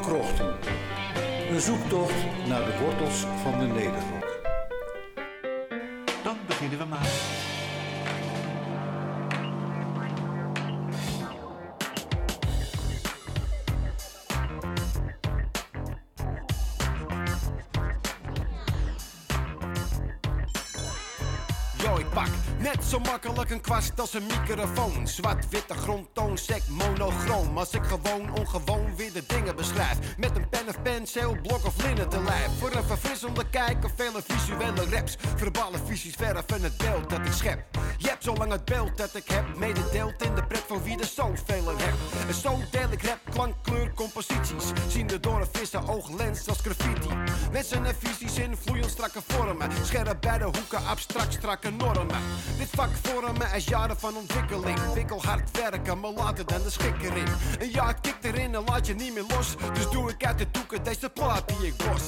Krochten. Een zoektocht naar de wortels van de Nederrok. Dan beginnen we maar. Zo makkelijk een kwast als een microfoon. Zwart-witte grondtoon, sec monochroom. Als ik gewoon ongewoon weer de dingen beschrijf. Met een pen of penseel, blok of linnen te lijf. Voor een verfrissende kijk of vele visuele raps. Verbale visies verven het beeld dat ik schep. Hebt zolang het beeld dat ik heb mededeeld in de pret van wie er zoveel heb. En zo deel ik rap, klank, kleur, composities. Zien er door een visse ooglens als graffiti. Lessen en visies in vloeiend strakke vormen. Scherp bij de hoeken, abstract strakke normen. Dit vak vormen is jaren van ontwikkeling. Wikkel hard werken, maar later dan de schik erin. Een jaar kikt erin en laat je niet meer los. Dus doe ik uit de doeken deze plaat die ik bos.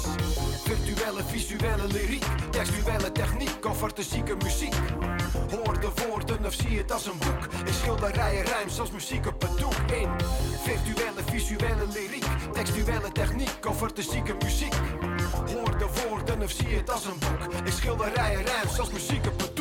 Virtuele, visuele lyriek, textuele techniek of artistieke muziek. Hoor de woorden of zie het als een boek. In schilderijen rijms als muziek op het doek. In virtuele, visuele lyriek, textuele techniek of artistieke muziek. Hoor de woorden of zie het als een boek. In schilderijen rijms als muziek op het doek.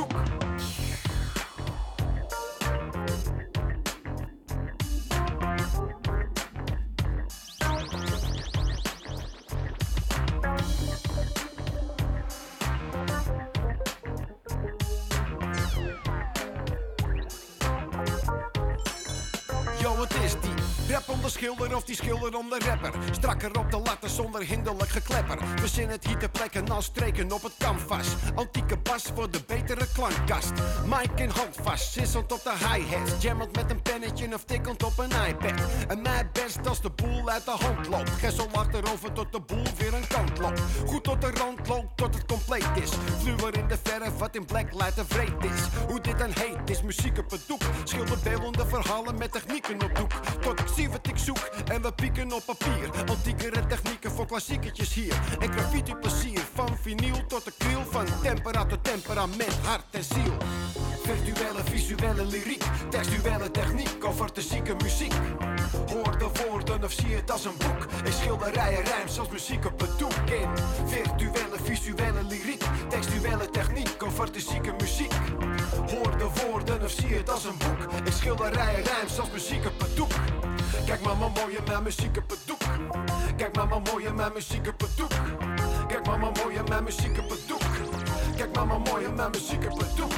Of die schilder om de rapper? Strakker op de latten zonder hinderlijk geklepper. We zien het hier te plekken als streken op het canvas. Antieke bas voor de betere klankkast. Mike in handvast, sissend op de hi-hat. Jammelt met een pennetje of tikkend op een iPad. En mij best als de boel uit de hand loopt. Gessel achterover tot de boel weer een kant loopt. Goed tot de rand loopt tot het compleet is. Fluwer in de verf wat in blacklight te vreed is. Hoe dit dan heet is muziek op het doek. Schilderbeeldende verhalen met technieken op doek. Tot ik zie wat ik zoek en we pieken op papier. Antiekere technieken voor klassieketjes hier. En graffiti plezier van vinyl tot de kriel. Van tempera tot temperament, hart en ziel. Virtuele, visuele lyriek, textuele techniek of artistieke muziek. Hoor de woorden of zie het als een boek. In schilderijen rijms als muziek op het doek. In virtuele, visuele lyriek, textuele techniek of artistieke muziek. Hoor de woorden of zie het als een boek. In schilderijen rijms als muziek op het doek. Kijk maar, maar mooie mijn muziek op het doek. Kijk maar, maar mooie mijn muziek op het doek. Kijk maar, maar mooie mijn muziek op het doek. Kijk maar, maar mooie mijn muziek op het doek.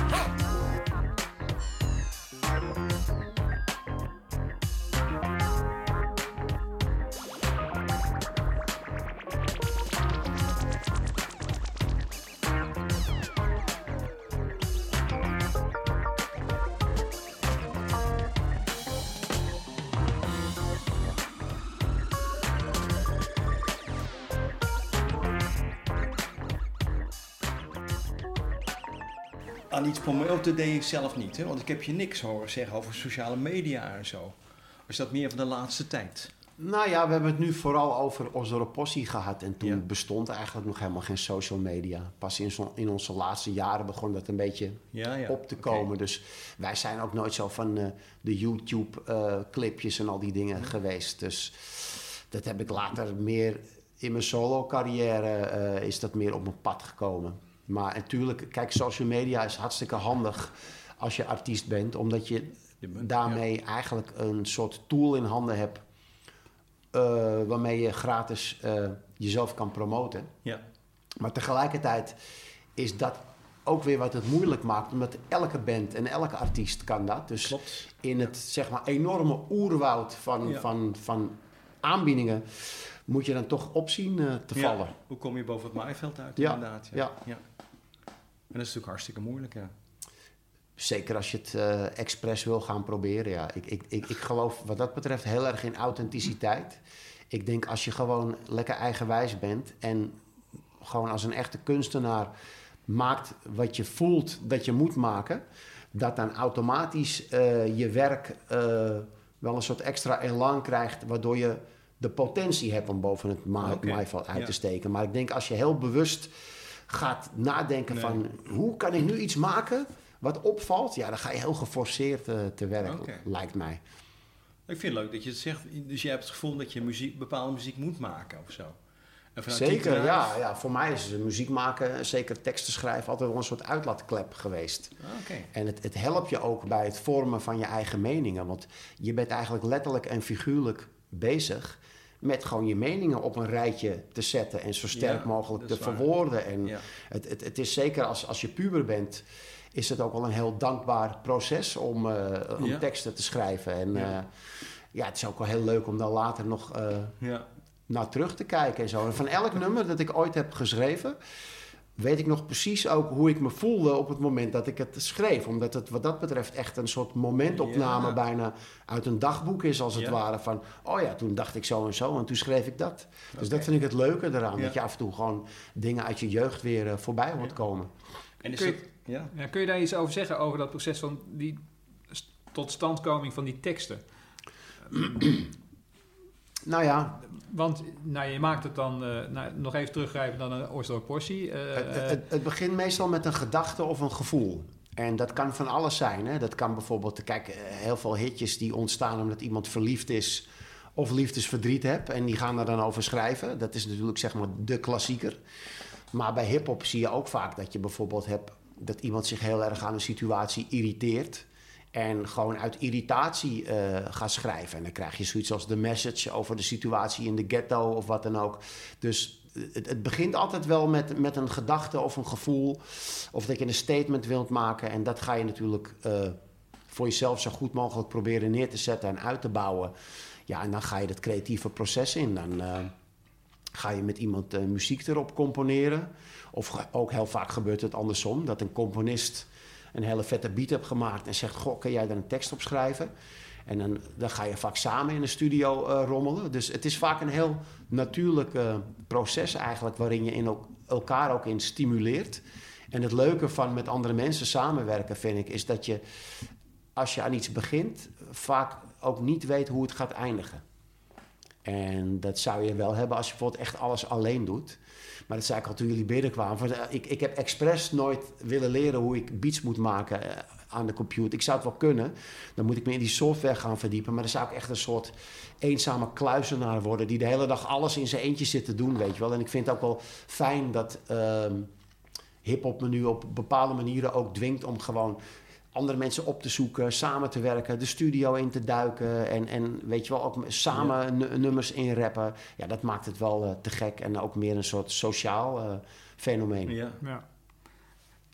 Aan iets te deed je zelf niet, hè? want ik heb je niks horen zeggen over sociale media en zo. Is dat meer van de laatste tijd? Nou ja, we hebben het nu vooral over Ozoropossi gehad. En toen Ja. bestond eigenlijk nog helemaal geen social media. Pas in, zo- in onze laatste jaren begon dat een beetje Ja, ja. op te komen. Dus wij zijn ook nooit zo van eh, de YouTube-clipjes en al die dingen geweest. Dus dat heb ik later meer in mijn solo-carrière eh, is dat meer op mijn pad gekomen. Maar natuurlijk, kijk, social media is hartstikke handig als je artiest bent, omdat je daarmee eigenlijk een soort tool in handen hebt. eh, waarmee je gratis eh, jezelf kan promoten. Ja, Maar tegelijkertijd is dat ook weer wat het moeilijk maakt, omdat elke band en elke artiest kan dat. Dus Klopt. in het zeg maar enorme oerwoud van, Ja. van, van aanbiedingen moet je dan toch opzien eh, te vallen. Ja. Hoe kom je boven het maaiveld uit, Ja, inderdaad? ja. En dat is natuurlijk hartstikke moeilijk, ja. Zeker als je het eh expres wil gaan proberen. Ja. Ik, ik, ik, ik geloof wat dat betreft heel erg in authenticiteit. Ik denk als je gewoon lekker eigenwijs bent en gewoon als een echte kunstenaar maakt wat je voelt dat je moet maken, dat dan automatisch eh, je werk wel een soort extra elan krijgt, waardoor je de potentie hebt om boven het ma- Oké, maaiveld uit ja. te steken. Maar ik denk als je heel bewust gaat nadenken Nee. van hoe kan ik nu iets maken wat opvalt, ja, dan ga je heel geforceerd eh, te werk, lijkt mij. Ik vind het leuk dat je het zegt. Dus je hebt het gevoel dat je muziek, bepaalde muziek moet maken of zo. Zeker, ja, ja. Voor mij is muziek maken, zeker teksten schrijven, altijd wel een soort uitlaatklep geweest. Ah, Oké. En het, het helpt je ook bij het vormen van je eigen meningen. Want je bent eigenlijk letterlijk en figuurlijk bezig met gewoon je meningen op een rijtje te zetten en zo sterk Ja, mogelijk te verwoorden. En Ja. het, het, het is zeker als, als je puber bent, is het ook wel een heel dankbaar proces om, eh, om Ja. teksten te schrijven. En Ja. ja. het is ook wel heel leuk om dan later nog eh, naar terug te kijken en zo. En van elk nummer dat ik ooit heb geschreven, weet ik nog precies ook hoe ik me voelde op het moment dat ik het schreef. Omdat het wat dat betreft echt een soort momentopname Ja. bijna uit een dagboek is, als het Ja. ware. Van, oh ja, toen dacht ik zo en zo en toen schreef ik dat. Dus dat vind ik het leuke eraan. Ja. Dat je af en toe gewoon dingen uit je jeugd weer eh, voorbij hoort Ja. komen. En is Kun je- dat... Ja. Ja, kun je daar iets over zeggen, over dat proces van die st- totstandkoming van die teksten? Nou ja, Want nou, je maakt het dan, eh, nou, nog even teruggrijpen naar een Oorlog Portie. eh, Het, het, het begint meestal met een gedachte of een gevoel. En dat kan van alles zijn. Hè? Dat kan bijvoorbeeld, kijk, eh, heel veel hitjes die ontstaan omdat iemand verliefd is of liefdesverdriet hebt. En die gaan er dan over schrijven. Dat is natuurlijk zeg maar de klassieker. Maar bij hip-hop zie je ook vaak dat je bijvoorbeeld hebt dat iemand zich heel erg aan een situatie irriteert. En gewoon uit irritatie eh, gaat schrijven. En dan krijg je zoiets als de message over de situatie in de ghetto of wat dan ook. Dus het, het begint altijd wel met, met een gedachte of een gevoel. Of dat je een statement wilt maken. En dat ga je natuurlijk eh, voor jezelf zo goed mogelijk proberen neer te zetten en uit te bouwen. Ja, en dan ga je dat creatieve proces in. Dan eh, ga je met iemand muziek erop componeren. Of ook heel vaak gebeurt het andersom. Dat een componist een hele vette beat hebt gemaakt en zegt: Goh, kan jij daar een tekst op schrijven? En dan, dan ga je vaak samen in de studio eh, rommelen. Dus het is vaak een heel natuurlijk eh, proces eigenlijk, waarin je in el- elkaar ook in stimuleert. En het leuke van met andere mensen samenwerken, vind ik, is dat je als je aan iets begint, vaak ook niet weet hoe het gaat eindigen. En dat zou je wel hebben als je bijvoorbeeld echt alles alleen doet. Maar dat zei ik al toen jullie binnenkwamen. Eh, Ik, ik heb expres nooit willen leren hoe ik beats moet maken eh, aan de computer. Ik zou het wel kunnen. Dan moet ik me in die software gaan verdiepen. Maar dan zou ik echt een soort eenzame kluizenaar worden... die de hele dag alles in zijn eentje zit te doen, weet je wel. En ik vind het ook wel fijn dat ehm hip-hop me nu op bepaalde manieren ook dwingt... om gewoon andere mensen op te zoeken, samen te werken, de studio in te duiken en, en weet je wel, ook samen nu- nummers inrappen. Ja, dat maakt het wel eh, te gek en ook meer een soort sociaal eh, fenomeen. Ja. ja.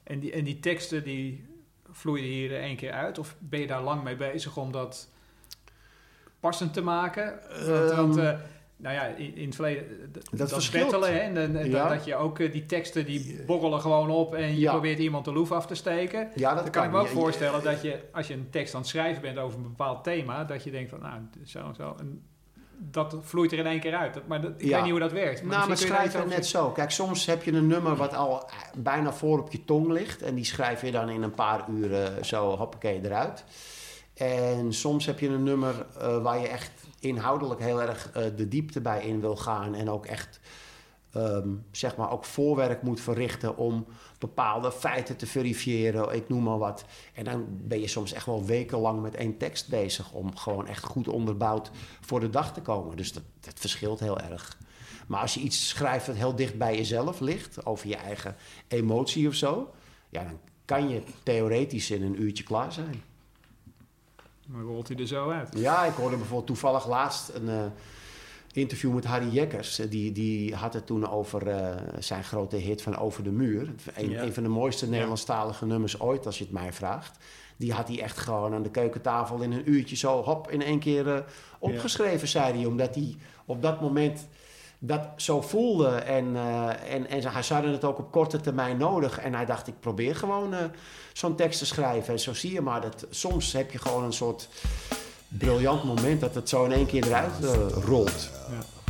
en, die, en die teksten die vloeien hier één keer uit? Of ben je daar lang mee bezig om dat passend te maken? Want, want, eh, nou ja, in, in het verleden, eh, dat, battelen, hè, en, en- en Ja. dat, dat je ook eh, die teksten, die borrelen gewoon op en je Ja. probeert iemand de loef af te steken. Ja, dat Dan kan ik me ook voorstellen dat je, als je een tekst aan het schrijven bent over een bepaald thema, dat je denkt van, nou, zo en zo. En dat vloeit er in één keer uit. Dat- Maar dat, ik weet niet hoe dat werkt. Nou, maar je daar schrijven iets net zo. Kijk, soms heb je een nummer wat al eh, bijna voor op je tong ligt. En die schrijf je dan in een paar uren zo hoppakee eruit. En soms heb je een nummer waar je echt inhoudelijk heel erg eh, de diepte bij in wil gaan. En ook echt, ehm, zeg maar, ook voorwerk moet verrichten om bepaalde feiten te verifiëren. Ik noem maar wat. En dan ben je soms echt wel wekenlang met één tekst bezig om gewoon echt goed onderbouwd voor de dag te komen. Dus dat, dat verschilt heel erg. Maar als je iets schrijft dat heel dicht bij jezelf ligt, over je eigen emotie of zo, ja, dan kan je theoretisch in een uurtje klaar zijn. Dan rolt hij er zo uit. Ja, ik hoorde bijvoorbeeld toevallig laatst een eh, interview met Harry Jekkers. Eh, Die, die had het toen over eh, zijn grote hit van Over de Muur. Een, Ja. een van de mooiste Nederlandstalige nummers ooit, als je het mij vraagt. Die had hij echt gewoon aan de keukentafel in een uurtje zo hop in één keer opgeschreven, zei hij. Omdat hij op dat moment dat zo voelde. En, eh, en, en hij hadden het ook op korte termijn nodig. En hij dacht, ik probeer gewoon eh, zo'n tekst te schrijven. En zo zie je maar dat soms heb je gewoon een soort briljant moment dat het zo in één keer eruit eh, rolt.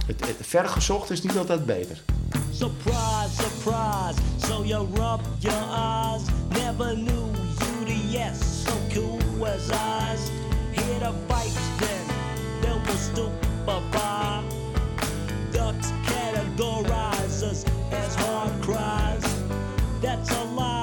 Het, het vergezocht is niet altijd beter. Surprise, surprise. So you rub your eyes. Never knew you the yes, so cool as eyes. Hear the pipes then, they will stupefy. Ducks categorize us as hard cries. That's a lie,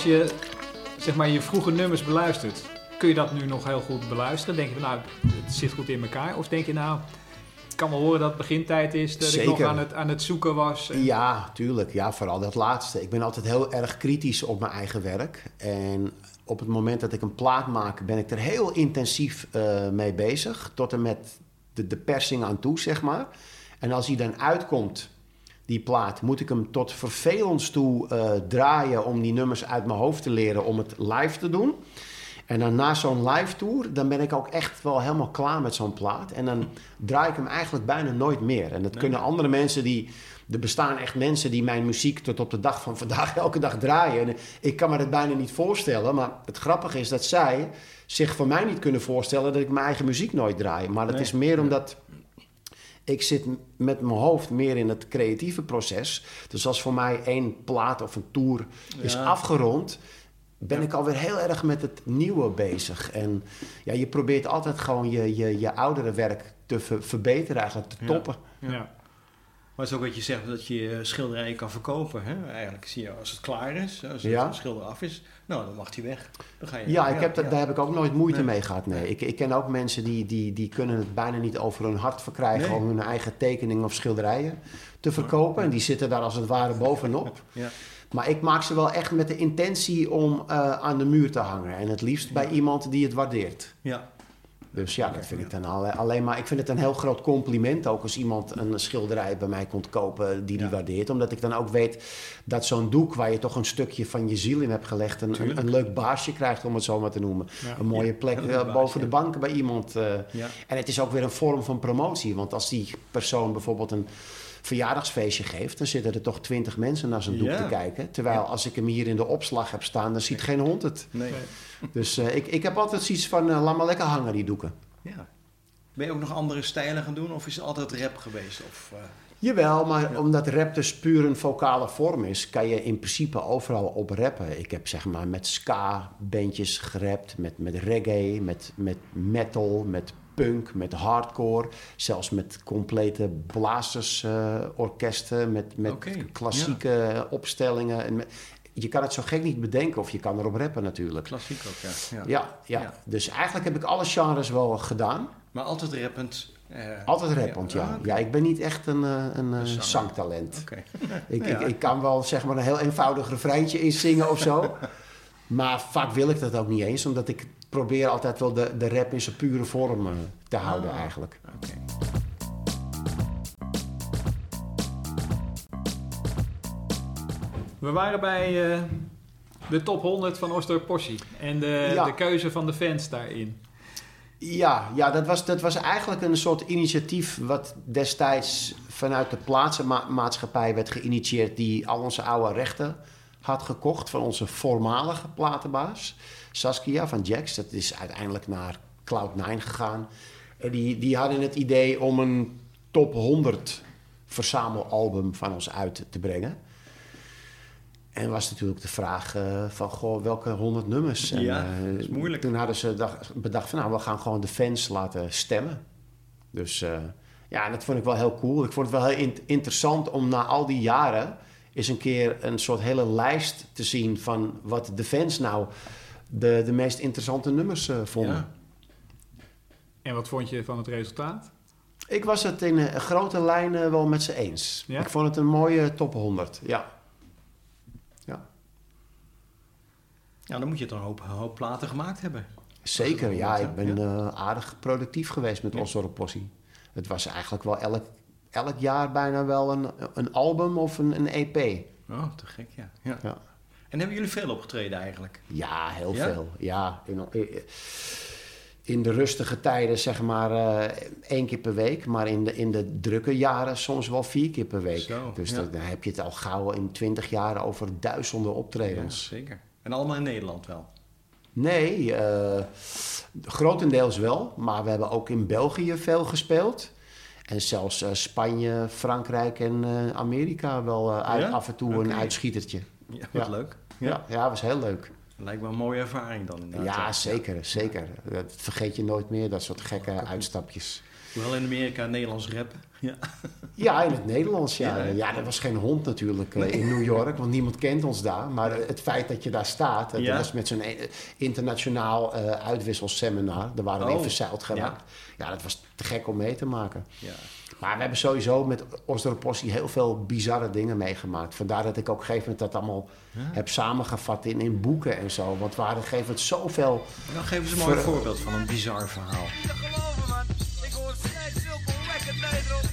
als je zeg maar, je vroege nummers beluistert, kun je dat nu nog heel goed beluisteren? Denk je van, nou, het zit goed in elkaar? Of denk je nou, ik kan wel horen dat het begintijd is, dat ik nog aan het, aan het zoeken was? En- Ja, tuurlijk. Ja, vooral dat laatste. Ik ben altijd heel erg kritisch op mijn eigen werk. En op het moment dat ik een plaat maak, ben ik er heel intensief eh, mee bezig. Tot en met de, de persing aan toe, zeg maar. En als die dan uitkomt, die plaat, moet ik hem tot vervelends toe eh, draaien om die nummers uit mijn hoofd te leren om het live te doen. En dan na zo'n live tour, dan ben ik ook echt wel helemaal klaar met zo'n plaat. En dan draai ik hem eigenlijk bijna nooit meer. En dat kunnen andere mensen die. Er bestaan echt mensen die mijn muziek tot op de dag van vandaag elke dag draaien. En ik kan me dat bijna niet voorstellen. Maar het grappige is dat zij zich voor mij niet kunnen voorstellen dat ik mijn eigen muziek nooit draai. Maar dat Nee. is meer omdat ik zit met mijn hoofd meer in het creatieve proces. Dus als voor mij één plaat of een tour is Ja. afgerond, ben ik alweer heel erg met het nieuwe bezig. En ja, je probeert altijd gewoon je, je, je oudere werk te ver- verbeteren, eigenlijk te Ja. toppen. Ja. Maar het is ook wat je zegt, dat je je schilderijen kan verkopen. Hè? Eigenlijk zie je als het klaar is, als het Ja. schilder af is, nou dan mag die weg. Dan ga je, Ja, ik heb ja. daar heb ik ook nooit moeite Nee. mee gehad. Nee. Ik, ik ken ook mensen die, die, die kunnen het bijna niet over hun hart verkrijgen Nee. om hun eigen tekeningen of schilderijen te verkopen. En die zitten daar als het ware bovenop. Ja. Maar ik maak ze wel echt met de intentie om eh, aan de muur te hangen. En het liefst bij iemand die het waardeert. Ja. Dus ja, dat vind ik dan alle- alleen maar. Ik vind het een heel groot compliment ook als iemand een schilderij bij mij komt kopen die die Ja. waardeert. Omdat ik dan ook weet dat zo'n doek waar je toch een stukje van je ziel in hebt gelegd, een, een, leuk baasje krijgt, om het zo maar te noemen. Ja. Een mooie plek een eh, baasje, boven de ja. bank bij iemand. eh. En het is ook weer een vorm van promotie. Want als die persoon bijvoorbeeld een verjaardagsfeestje geeft, dan zitten er toch twintig mensen naar zijn doek Ja. te kijken. Terwijl als ik hem hier in de opslag heb staan, dan ziet geen hond het. Nee. Dus eh, ik, ik heb altijd zoiets van, eh, laat maar lekker hangen die doeken. Ja. Ben je ook nog andere stijlen gaan doen of is het altijd rap geweest? Of, eh, Jawel, maar Ja. omdat rap dus puur een vocale vorm is, kan je in principe overal op rappen. Ik heb zeg maar met ska-bandjes gerapt, met, met reggae, met, met metal, met punk, met hardcore. Zelfs met complete blazersorkesten, met, met Oké, klassieke opstellingen. En met- je kan het zo gek niet bedenken of je kan erop rappen natuurlijk. klassiek ook, ja. ja. Ja, ja. Ja. dus eigenlijk heb ik alle genres wel gedaan. Maar altijd rappend. eh, Altijd rappend, ja. Ah. Ja, ik ben niet echt een, eh, een, eh, zanger. zangtalent. Oké. Ik, Ja. ik, ik kan wel zeg maar een heel eenvoudig refreintje inzingen of zo. maar vaak wil ik dat ook niet eens, omdat ik probeer altijd wel de, de rap in zijn pure vorm eh, te houden Ah. eigenlijk. We waren bij eh, de top 100 van Osdorp Possie en de, Ja. de keuze van de fans daarin. Ja, ja dat, was, dat was eigenlijk een soort initiatief wat destijds vanuit de plaatsenmaatschappij werd geïnitieerd die al onze oude rechten had gekocht van onze voormalige platenbaas Saskia van Jax. Dat is uiteindelijk naar Cloud9 gegaan. En die, die hadden het idee om een top 100 verzamelalbum van ons uit te brengen. En was natuurlijk de vraag eh, van, goh, welke 100 nummers? En, Ja, eh, dat is moeilijk. Toen hadden ze bedacht van, nou, we gaan gewoon de fans laten stemmen. Dus eh, ja, dat vond ik wel heel cool. Ik vond het wel heel in- interessant om na al die jaren eens een keer een soort hele lijst te zien van wat de fans nou de, de meest interessante nummers eh, vonden. Ja. En wat vond je van het resultaat? Ik was het in eh, grote lijnen wel met ze eens. Ja? Ik vond het een mooie top 100, ja. ja. Ja, dan moet je toch een hoop, een hoop platen gemaakt hebben. Zeker, ja. Ik ben eh, aardig productief geweest met Ja. Osdorp Possie. Het was eigenlijk wel elk, elk jaar bijna wel een, een album of een, een EP. Oh, te gek, ja. ja. Ja. En hebben jullie veel opgetreden eigenlijk? Ja, heel Ja? veel. Ja, in, in de rustige tijden zeg maar eh, één keer per week. Maar in de, in de drukke jaren soms wel vier keer per week. Zo, dus ja. dan, dan heb je het al gauw in twintig jaar over duizenden Ja, optredens. zeker. En allemaal in Nederland wel. Nee, eh, grotendeels wel. Maar we hebben ook in België veel gespeeld. En zelfs eh, Spanje, Frankrijk en Amerika wel uit, Ja? af en toe een uitschietertje. Ja, wat Ja. leuk. Ja, ja, was heel leuk. Lijkt me een mooie ervaring dan inderdaad. Ja, zeker, zeker. Dat vergeet je nooit meer, dat soort gekke uitstapjes. Wel in Amerika Nederlands rappen. Ja. Ja, in het Nederlands, ja. Ja. Ja, dat was geen hond natuurlijk eh, in New York, want niemand kent ons daar. Maar het feit dat je daar staat, dat Ja. was met zo'n eh, internationaal eh uitwisselseminar. Daar waren we Oh, in verzeild geraakt. Ja. dat was te gek om mee te maken. ja. Maar we hebben sowieso met Osdorpossie heel veel bizarre dingen meegemaakt. Vandaar dat ik ook op een gegeven moment dat allemaal heb samengevat in, in boeken en zo. Want we hadden gegeven moment zoveel... Dan geven ze een mooi Ver- voorbeeld van een bizar verhaal. te geloven, man. Ik hoor steeds zulke lekker Nederland.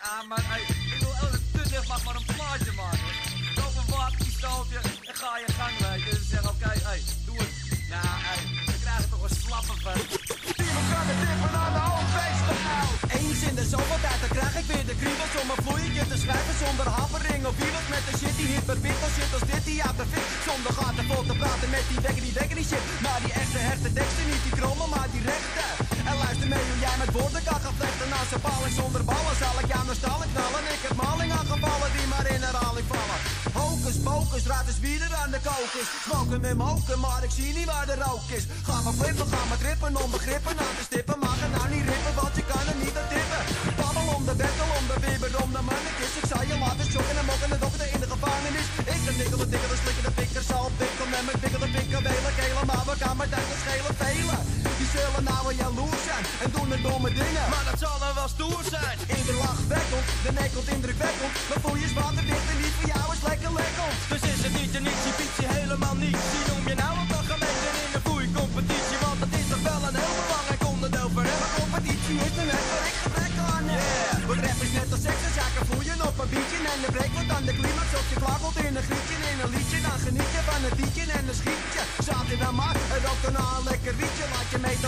Ah, maar ik wil elke tussen mag maar een plaatje maken. Koop een waterpistooltje en ga je gang, weet je. Dus zeg, oké, hey, doe het. Nou, hey, we krijgen toch een slappe van. Eens in de zoveel tijd, dan krijg ik weer de kriebels om een vloeiertje te schrijven zonder havering of wiebels met de shit die hit perfect als shit als dit die uit de. Zonder gaten vol te praten met die wekker die wekker die shit. Maar die echte herte teksten, niet die krommel, maar die rechte. En luister mee hoe jij met woorden kan gaan vlechten. Naast een paling zonder ballen zal ik jou naar stallen knallen. Ik heb maling aangevallen die maar in herhaling vallen. Hocus pocus, raad eens wie er aan de kokers. Smoken met moken, maar ik zie niet waar de rook is. Ga maar flippen, ga maar trippen, om begrippen aan te stippen. Mag het nou niet rippen, want je kan er niet aan tippen. Babbel om de bettel, om de bibber, om de mannetjes. Ik zal je laten shocken en mokken de dokter in de gevangenis. Ik ben nikkel de dikker, de slikker, de pikker, zal pikkel. Met mijn de pikker, welen, kelen. Maar we kan maar duiken schelen velen. Zullen nou wel jaloers zijn en doen de domme dingen. Maar dat zal dan wel stoer zijn. Ieder lach wekkelt, de nek komt indrukwekkend. Maar voel je water dicht en niet voor jou is lekker lekker. Dus is het niet een ietsje, pietje, helemaal niet. Die noem je nou al gemeten in de voeicompetitie. Want dat is toch wel een heel belangrijk onderdeel voor hem. Maar competitie is een net waar ik gebrek aan heb. Want rap is net als seks, dus ja, kan voelen op een beatje. En de break wordt aan de climax of je klakkelt in een grietje. In een liedje, dan geniet je van het liedje en een schietje. Zat in dan maar, het ook daarna een lekker rietje.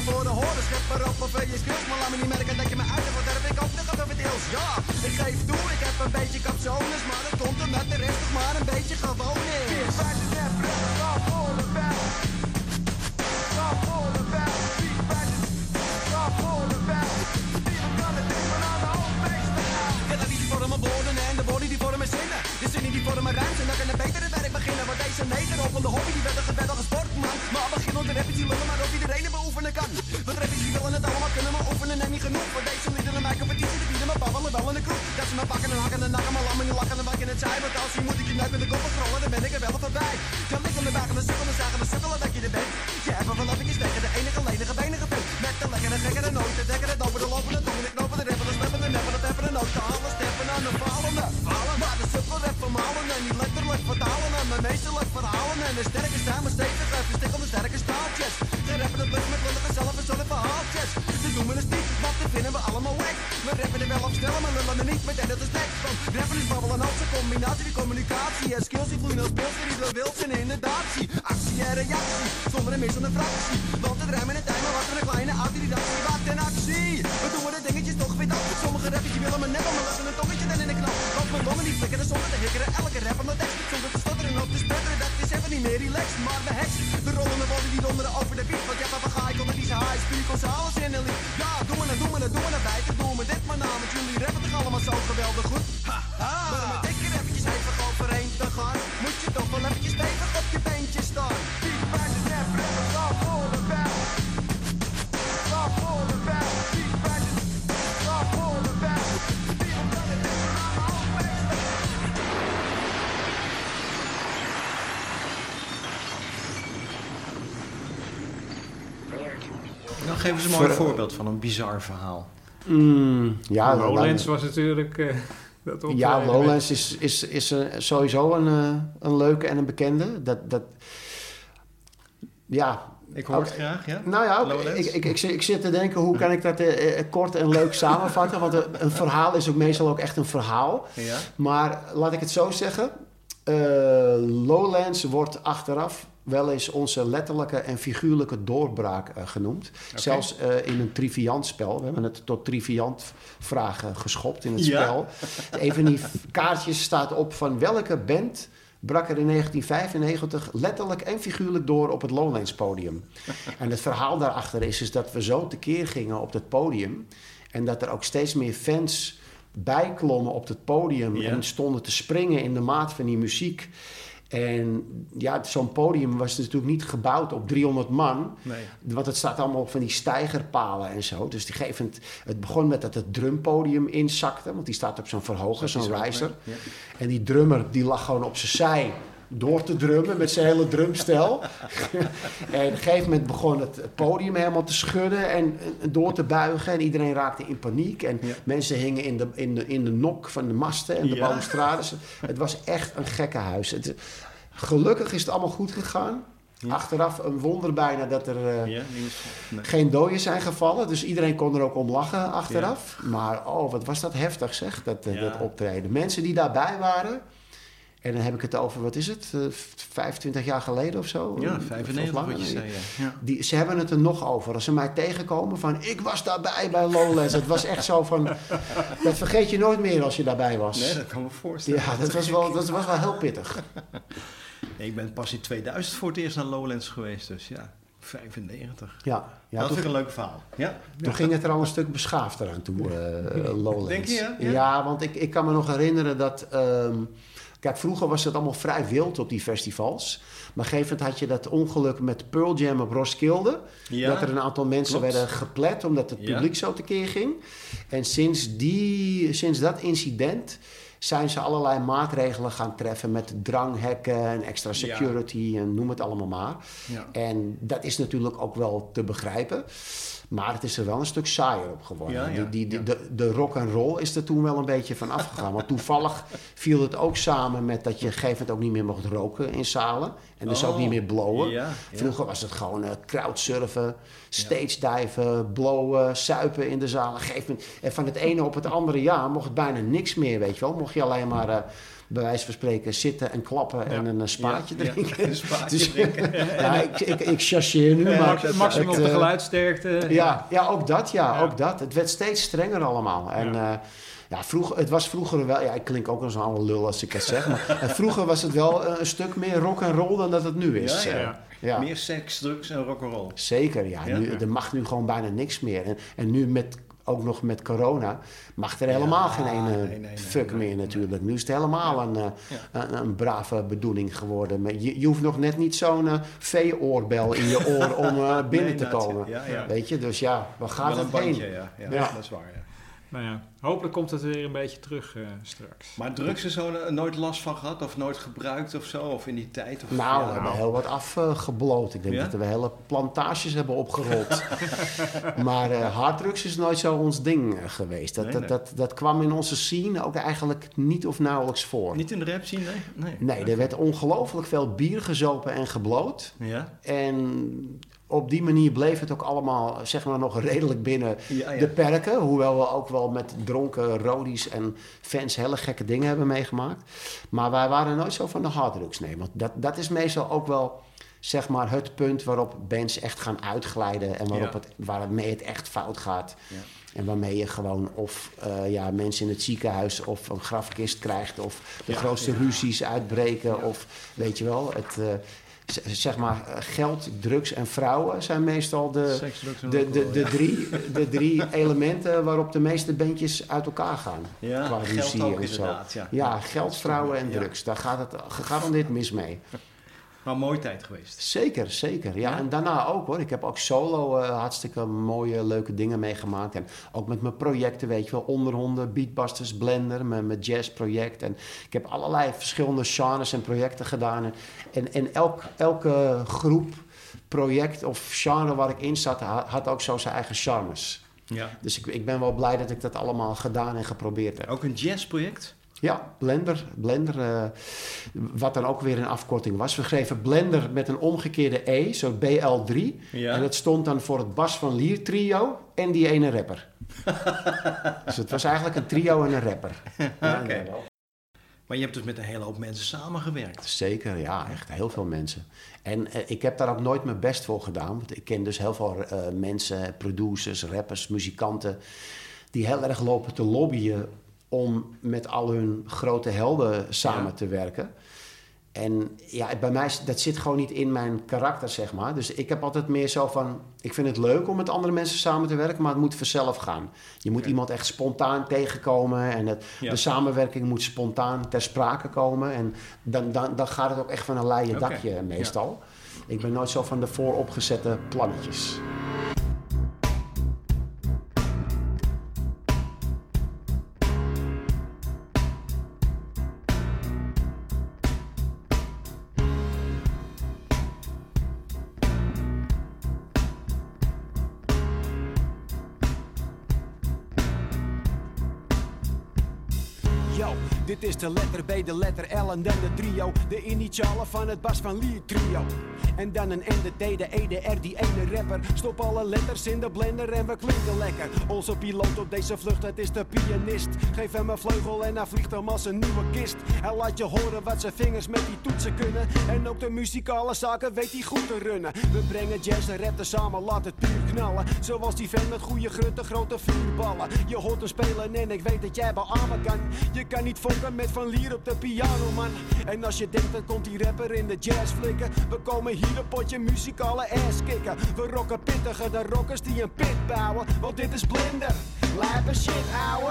Je metaforen horen, maar op of je skills. Maar laat me niet merken dat je me uit want daar heb ik ook nog over deels. Ja, ik geef toe, ik heb een beetje capsones. Maar dat komt omdat de rest nog maar een beetje gewoon is. Bij de rap, rap, rap, horen, bel. Rap, horen, bel. Piek bij de rap, horen, bel. Niemand kan het doen, maar aan de hoofd meestal. Ja, de liedjes vormen woorden en de woorden die vormen zinnen. De zinnen die vormen ruimte en dan kan een betere werk beginnen. Want deze neder op de hobby die werd een geweldige sportman. Maar beginnen de rappers die lullen, maar of iedereen kan. Want rappers die willen het allemaal kunnen, maar oefenen en niet genoeg. Voor deze liederen mijn competitie, die bieden me babbelen wel in de kroeg. Dat ze me pakken en hakken en nakken, maar lammen niet lachen en wat je het zei. Want als je moet ik je neuk met de kop Dan geven ze een mooi Ver- voorbeeld van een bizar verhaal. Mm, ja, dan- Lowlands was natuurlijk... eh, dat Ja, Lowlands is, is, is sowieso een, eh, een leuke en een bekende. Dat, dat, ja, Ik hoor het graag, ja? nou ja, ik, ik, ik, zit- ik zit te denken hoe kan ik dat eh, kort en leuk samenvatten. Want een, een verhaal is ook meestal ook echt een verhaal. Ja. Maar laat ik het zo zeggen. Eh, Lowlands wordt achteraf wel eens onze letterlijke en figuurlijke doorbraak eh, genoemd. Zelfs eh, in een triviant spel. We hebben het tot triviant vragen geschopt in het Ja. spel. Een van die kaartjes staat op van welke band brak er in 1995 letterlijk en figuurlijk door op het Lowlands podium. En het verhaal daarachter is, is dat we zo tekeer gingen op het podium en dat er ook steeds meer fans bijklommen op het podium Ja. en stonden te springen in de maat van die muziek. En ja, zo'n podium was natuurlijk niet gebouwd op 300 man. Nee. Want het staat allemaal op van die stijgerpalen en zo. Dus die geven het, het begon met dat het drumpodium inzakte. Want die staat op zo'n verhoger, zo'n riser. Ja. En die drummer die lag gewoon op zijn zij door te drummen met zijn hele drumstel. en op een gegeven moment begon het podium helemaal te schudden en, en door te buigen. En iedereen raakte in paniek. En Ja. mensen hingen in de, in, de, in de nok van de masten en de Ja. balustrades. Het was echt een gekke huis. Het, gelukkig is het allemaal goed gegaan. Ja. Achteraf een wonder bijna dat er... eh, Ja, nee. geen doden zijn gevallen, dus iedereen kon er ook om lachen achteraf. Maar oh, wat was dat heftig zeg, dat, eh, dat optreden. Mensen die daarbij waren, en dan heb ik het over, wat is het, eh, 25 jaar geleden of zo? Ja, Of 95 langer? wat je zei. Ja. Die, ze hebben het er nog over. Als ze mij tegenkomen van, ik was daarbij bij Lowlands. Het was echt zo van, dat vergeet je nooit meer als je daarbij was. Nee, dat kan me voorstellen. ja, dat was, wel, dat was wel heel pittig. Nee, ik ben pas in 2000 voor het eerst naar Lowlands geweest, dus ja, 95. Ja, ja dat vind ik een leuk verhaal. Ja, Toen ging het er al een stuk beschaafder aan toe, eh Lowlands. Denk je, ja? Ja? Ja, want ik, ik kan me nog herinneren dat... ehm, kijk, vroeger was het allemaal vrij wild op die festivals. Maar gegeven had je dat ongeluk met Pearl Jam op Roskilde. Ja, dat er een aantal mensen klopt. werden geplet omdat het Ja. publiek zo tekeer ging. En sinds, die, sinds dat incident zijn ze allerlei maatregelen gaan treffen met dranghekken en extra security en noem het allemaal maar. Ja. En dat is natuurlijk ook wel te begrijpen. Maar het is er wel een stuk saaier op geworden. Ja, ja, die, die, de, de rock and roll is er toen wel een beetje van afgegaan. Maar toevallig viel het ook samen met dat je een gegeven moment ook niet meer mocht roken in zalen. En dus ook Oh, niet meer blowen. Vroeger was het gewoon eh, crowdsurfen, stage diven, blowen, suipen in de moment, en van het ene op het andere jaar mocht bijna niks meer, weet je wel. Mocht je alleen maar, eh, bij wijze van spreken, zitten en klappen en een eh, spaatje Ja, ja, drinken. een spaatje Dus- drinken. ja, ik, ik, ik chargeer nu, maar... max- maximum het, op de eh, geluidsterkte. ja, ja, ook dat, ja, ook dat. Het werd steeds strenger allemaal. En ja. ja, vroeger, het was vroeger wel... Ja, ik klink ook als een oude lul als ik het zeg. Maar eh, vroeger was het wel eh, een stuk meer rock and roll dan dat het nu is. Ja, ja. eh. ja. Meer seks, drugs en rock'n'roll. Zeker, ja. Ja. Nu, er mag nu gewoon bijna niks meer. En, en nu met, ook nog met corona mag er helemaal Ja, geen ene nee, nee, nee, fuck meer natuurlijk. Nu is het helemaal een, eh, Ja. een, een brave bedoeling geworden. Maar je, je hoeft nog net niet zo'n eh, vee-oorbel in je oor om eh, binnen te komen. Ja. Weet je, dus ja, waar gaat het heen? bandje, Ja. dat is waar. Nou ja, hopelijk komt het weer een beetje terug eh, straks. Maar drugs en zo nooit last van gehad of nooit gebruikt of zo? Of in die tijd? Of, Nou, ja, we hebben heel wat afgebloot. Ik denk Ja? dat we hele plantages hebben opgerold. maar eh harddrugs is nooit zo ons ding eh, geweest. Dat, Nee, dat, nee. Dat, dat kwam in onze scene ook eigenlijk niet of nauwelijks voor. Niet in de rap zien, nee? Nee, Nee, er werd ongelooflijk veel bier gezopen en gebloot. Ja? En op die manier bleef het ook allemaal zeg maar, nog redelijk binnen Ja, ja. de perken. Hoewel we ook wel met dronken rodies en fans hele gekke dingen hebben meegemaakt. Maar wij waren nooit zo van de harddrugs. Nee, want dat, dat is meestal ook wel zeg maar, het punt waarop bands echt gaan uitglijden. En waarop Ja. het, waarmee het echt fout gaat. En waarmee je gewoon of eh, ja, mensen in het ziekenhuis of een grafkist krijgt. Of de grootste ruzies uitbreken. Of weet je wel, het... eh, zeg maar, eh, geld, drugs en vrouwen zijn meestal de, Seks, de, de, de, drie, de drie elementen waarop de meeste bandjes uit elkaar gaan. Ja, qua geld ruzie ook en zo. inderdaad. Ja, Ja, geld, vrouwen en drugs. Daar gaat het gegarandeerd mis mee. Maar een mooie tijd geweest. Zeker, zeker. Ja, Ja? en daarna ook hoor. Ik heb ook solo eh, hartstikke mooie, leuke dingen meegemaakt. En ook met mijn projecten, weet je wel. Onderhonden, Beatbusters, Blender, mijn, mijn jazzproject. En ik heb allerlei verschillende genres en projecten gedaan. En, en, en elk, elke groep, project of genre waar ik in zat, ha- had ook zo zijn eigen charmes. Ja. Dus ik, ik ben wel blij dat ik dat allemaal gedaan en geprobeerd heb. Ook een jazzproject? Ja, Blender. Blender eh, wat dan ook weer een afkorting was. We schreven Blender met een omgekeerde E, zo BL3. Ja. En dat stond dan voor het Bas van Lier trio en die ene rapper. dus het was eigenlijk een trio en een rapper. Ja, Oké. Maar je hebt dus met een hele hoop mensen samengewerkt. Zeker, ja, echt heel veel mensen. En eh, ik heb daar ook nooit mijn best voor gedaan. Want ik ken dus heel veel eh, mensen, producers, rappers, muzikanten... die heel erg lopen te lobbyen om met al hun grote helden samen Ja. te werken. En ja, bij mij, dat zit gewoon niet in mijn karakter, zeg maar. Dus ik heb altijd meer zo van... Ik vind het leuk om met andere mensen samen te werken, maar het moet vanzelf gaan. Je moet iemand echt spontaan tegenkomen en het, Ja. de samenwerking moet spontaan ter sprake komen. En dan, dan, dan gaat het ook echt van een leien dakje meestal. Ik ben nooit zo van de vooropgezette plannetjes. De letter B, de letter L en dan de trio. De initialen van het Bas van Lier trio. En dan een N, de T, de E, de R, die ene rapper. Stop alle letters in de blender en we klinken lekker. Onze piloot op deze vlucht, het is de pianist. Geef hem een vleugel en hij vliegt hem als een nieuwe kist. Hij laat je horen wat zijn vingers met die toetsen kunnen. En ook de muzikale zaken weet hij goed te runnen. We brengen jazz en rap samen, laat het puur knallen. Zoals die vent met goede grutte, grote vuurballen. Je hoort hem spelen en ik weet dat jij beamen kan. Je kan niet fokken met Van Lier op de piano, man. En als je denkt, dan komt die rapper in de jazz flikken. We komen hier een potje muzikale ass kicken. We rocken pittiger dan rockers die een pit bouwen. Want dit is Blender, lijpe shit, ouwe.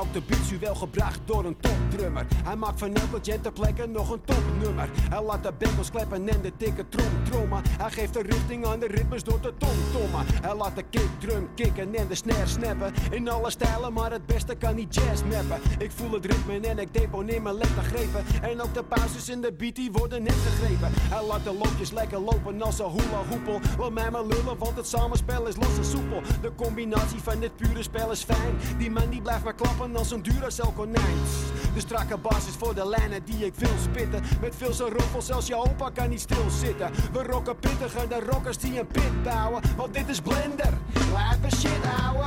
Ook de beats u wel gebracht door een topdrummer. Hij maakt van elke gent plekken nog een topnummer. Hij laat de bengels kleppen en de dikke trom trommen. Hij geeft de richting aan de ritmes door de tomtommen. Hij laat de kick drum kicken en de snare snappen. In alle stijlen, maar het beste kan niet jazz mappen. Ik voel het ritme en ik deponeer mijn lettergrepen. En ook de pauzes in de beat die worden net gegrepen. Hij laat de loopjes lekker lopen als een hula hoepel. Laat mij maar lullen, want het samenspel is los en soepel. De combinatie van dit pure spel is fijn. Die man die blijft maar klappen als een Duracell konijn. De strakke basis voor de lijnen die ik wil spitten. Met veel zo roffel, zelfs je opa kan niet stilzitten. We rocken pittiger dan rockers die een pit bouwen. Want dit is Blender, lijpe shit ouwe.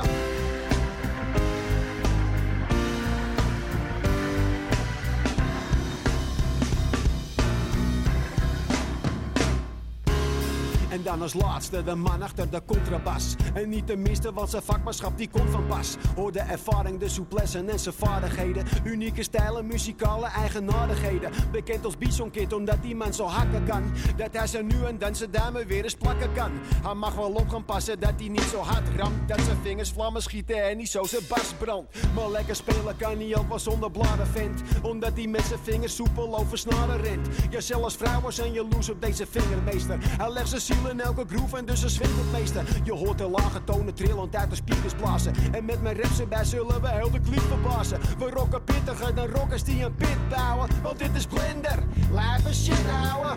En dan als laatste de man achter de contrabas. En niet de minste, want zijn vakmanschap die komt van pas. Hoor de ervaring, de souplesse en zijn vaardigheden. Unieke stijlen, muzikale eigenaardigheden. Bekend als Bison Kid, omdat die man zo hakken kan. Dat hij ze nu en dan zijn duimen weer eens plakken kan. Hij mag wel op gaan passen dat hij niet zo hard ramt. Dat zijn vingers vlammen schieten en niet zo zijn bas brandt. Maar lekker spelen kan hij ook wel zonder bladen vent. Omdat hij met zijn vingers soepel over snaren rent. Ja, zelfs vrouwen zijn jaloers op deze vingermeester. Hij legt zijn ziel in elke groove en dus ze swingt het meeste. Je hoort de lage tonen trillend uit de speakers blazen. En met mijn raps erbij zullen we heel de clip verbazen. We rocken pittiger dan rockers die een pit bouwen. Want dit is Blender, live shit ouwe.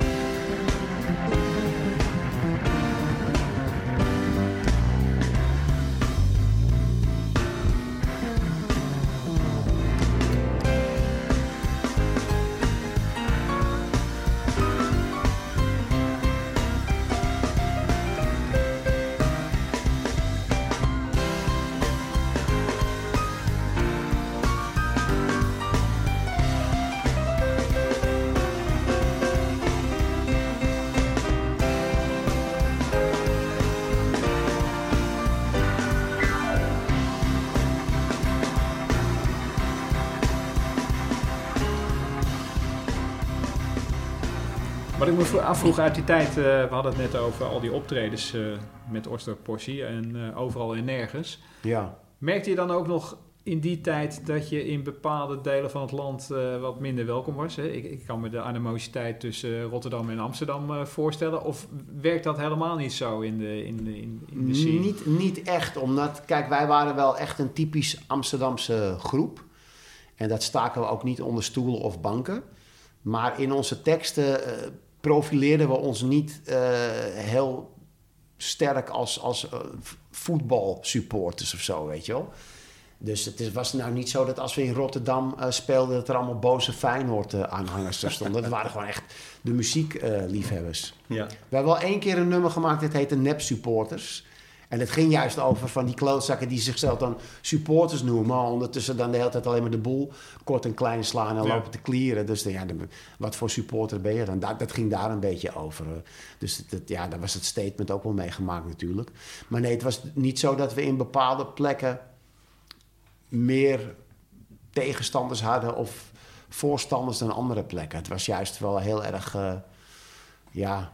Wat ik me vro- afvroeg uit die tijd, eh, we hadden het net over al die optredens eh, met Oster Portie en eh, overal en nergens. Ja. Merkte je dan ook nog in die tijd dat je in bepaalde delen van het land wat minder welkom was? Hè? Ik, ik kan me de animositeit tussen Rotterdam en Amsterdam voorstellen. Of werkt dat helemaal niet zo in de, in de, in, in de scene? Niet, niet echt, omdat, kijk, wij waren wel echt een typisch Amsterdamse groep. En dat staken we ook niet onder stoelen of banken. Maar in onze teksten profileerden we ons niet eh, heel sterk als, als eh, voetbalsupporters of zo, weet je wel. Dus het is, was nou niet zo dat als we in Rotterdam eh, speelden... dat er allemaal boze Feyenoord-aanhangers er stonden. Dat waren gewoon echt de muziekliefhebbers. Ja. We hebben wel één keer een nummer gemaakt, dat heette Nep Supporters. En het ging juist over van die klootzakken die zichzelf dan supporters noemen. Maar ondertussen dan de hele tijd alleen maar de boel kort en klein slaan en Ja. lopen te klieren. Dus de- ja, de- wat voor supporter ben je dan? Dat, dat ging daar een beetje over. Dus dat, ja, daar was het statement ook wel mee gemaakt natuurlijk. Maar nee, het was niet zo dat we in bepaalde plekken meer tegenstanders hadden of voorstanders dan andere plekken. Het was juist wel heel erg, eh, ja,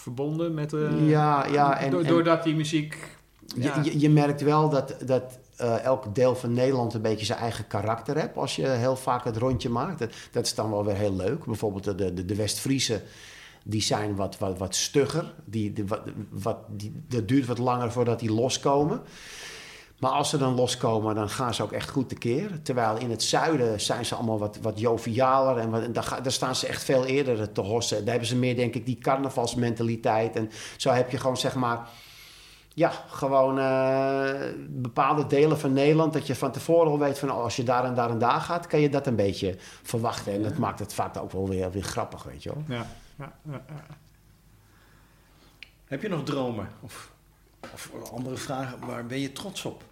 Verbonden met... eh, Ja, ja, en- do- en- doordat die muziek... Ja. Je, je, merkt wel dat, dat eh, elk deel van Nederland een beetje zijn eigen karakter hebt als je heel vaak het rondje maakt. Dat, dat is dan wel weer heel leuk. Bijvoorbeeld de, de, de West-Friese, die zijn wat, wat, wat stugger. Die, die, wat, wat, die, dat duurt wat langer voordat die loskomen. Maar als ze dan loskomen, dan gaan ze ook echt goed tekeer. Terwijl in het zuiden zijn ze allemaal wat, wat jovialer. En, wat, en daar, staan ze echt veel eerder te hossen. Daar hebben ze meer, denk ik, die carnavalsmentaliteit. En zo heb je gewoon, zeg maar... Ja, gewoon eh, bepaalde delen van Nederland... dat je van tevoren al weet van... oh, als je daar en daar en daar gaat... kan je dat een beetje verwachten. En dat maakt het vaak ook wel weer, weer grappig, weet je wel. Ja, ja, ja, ja. Heb je nog dromen? Of, of andere vragen, waar ben je trots op?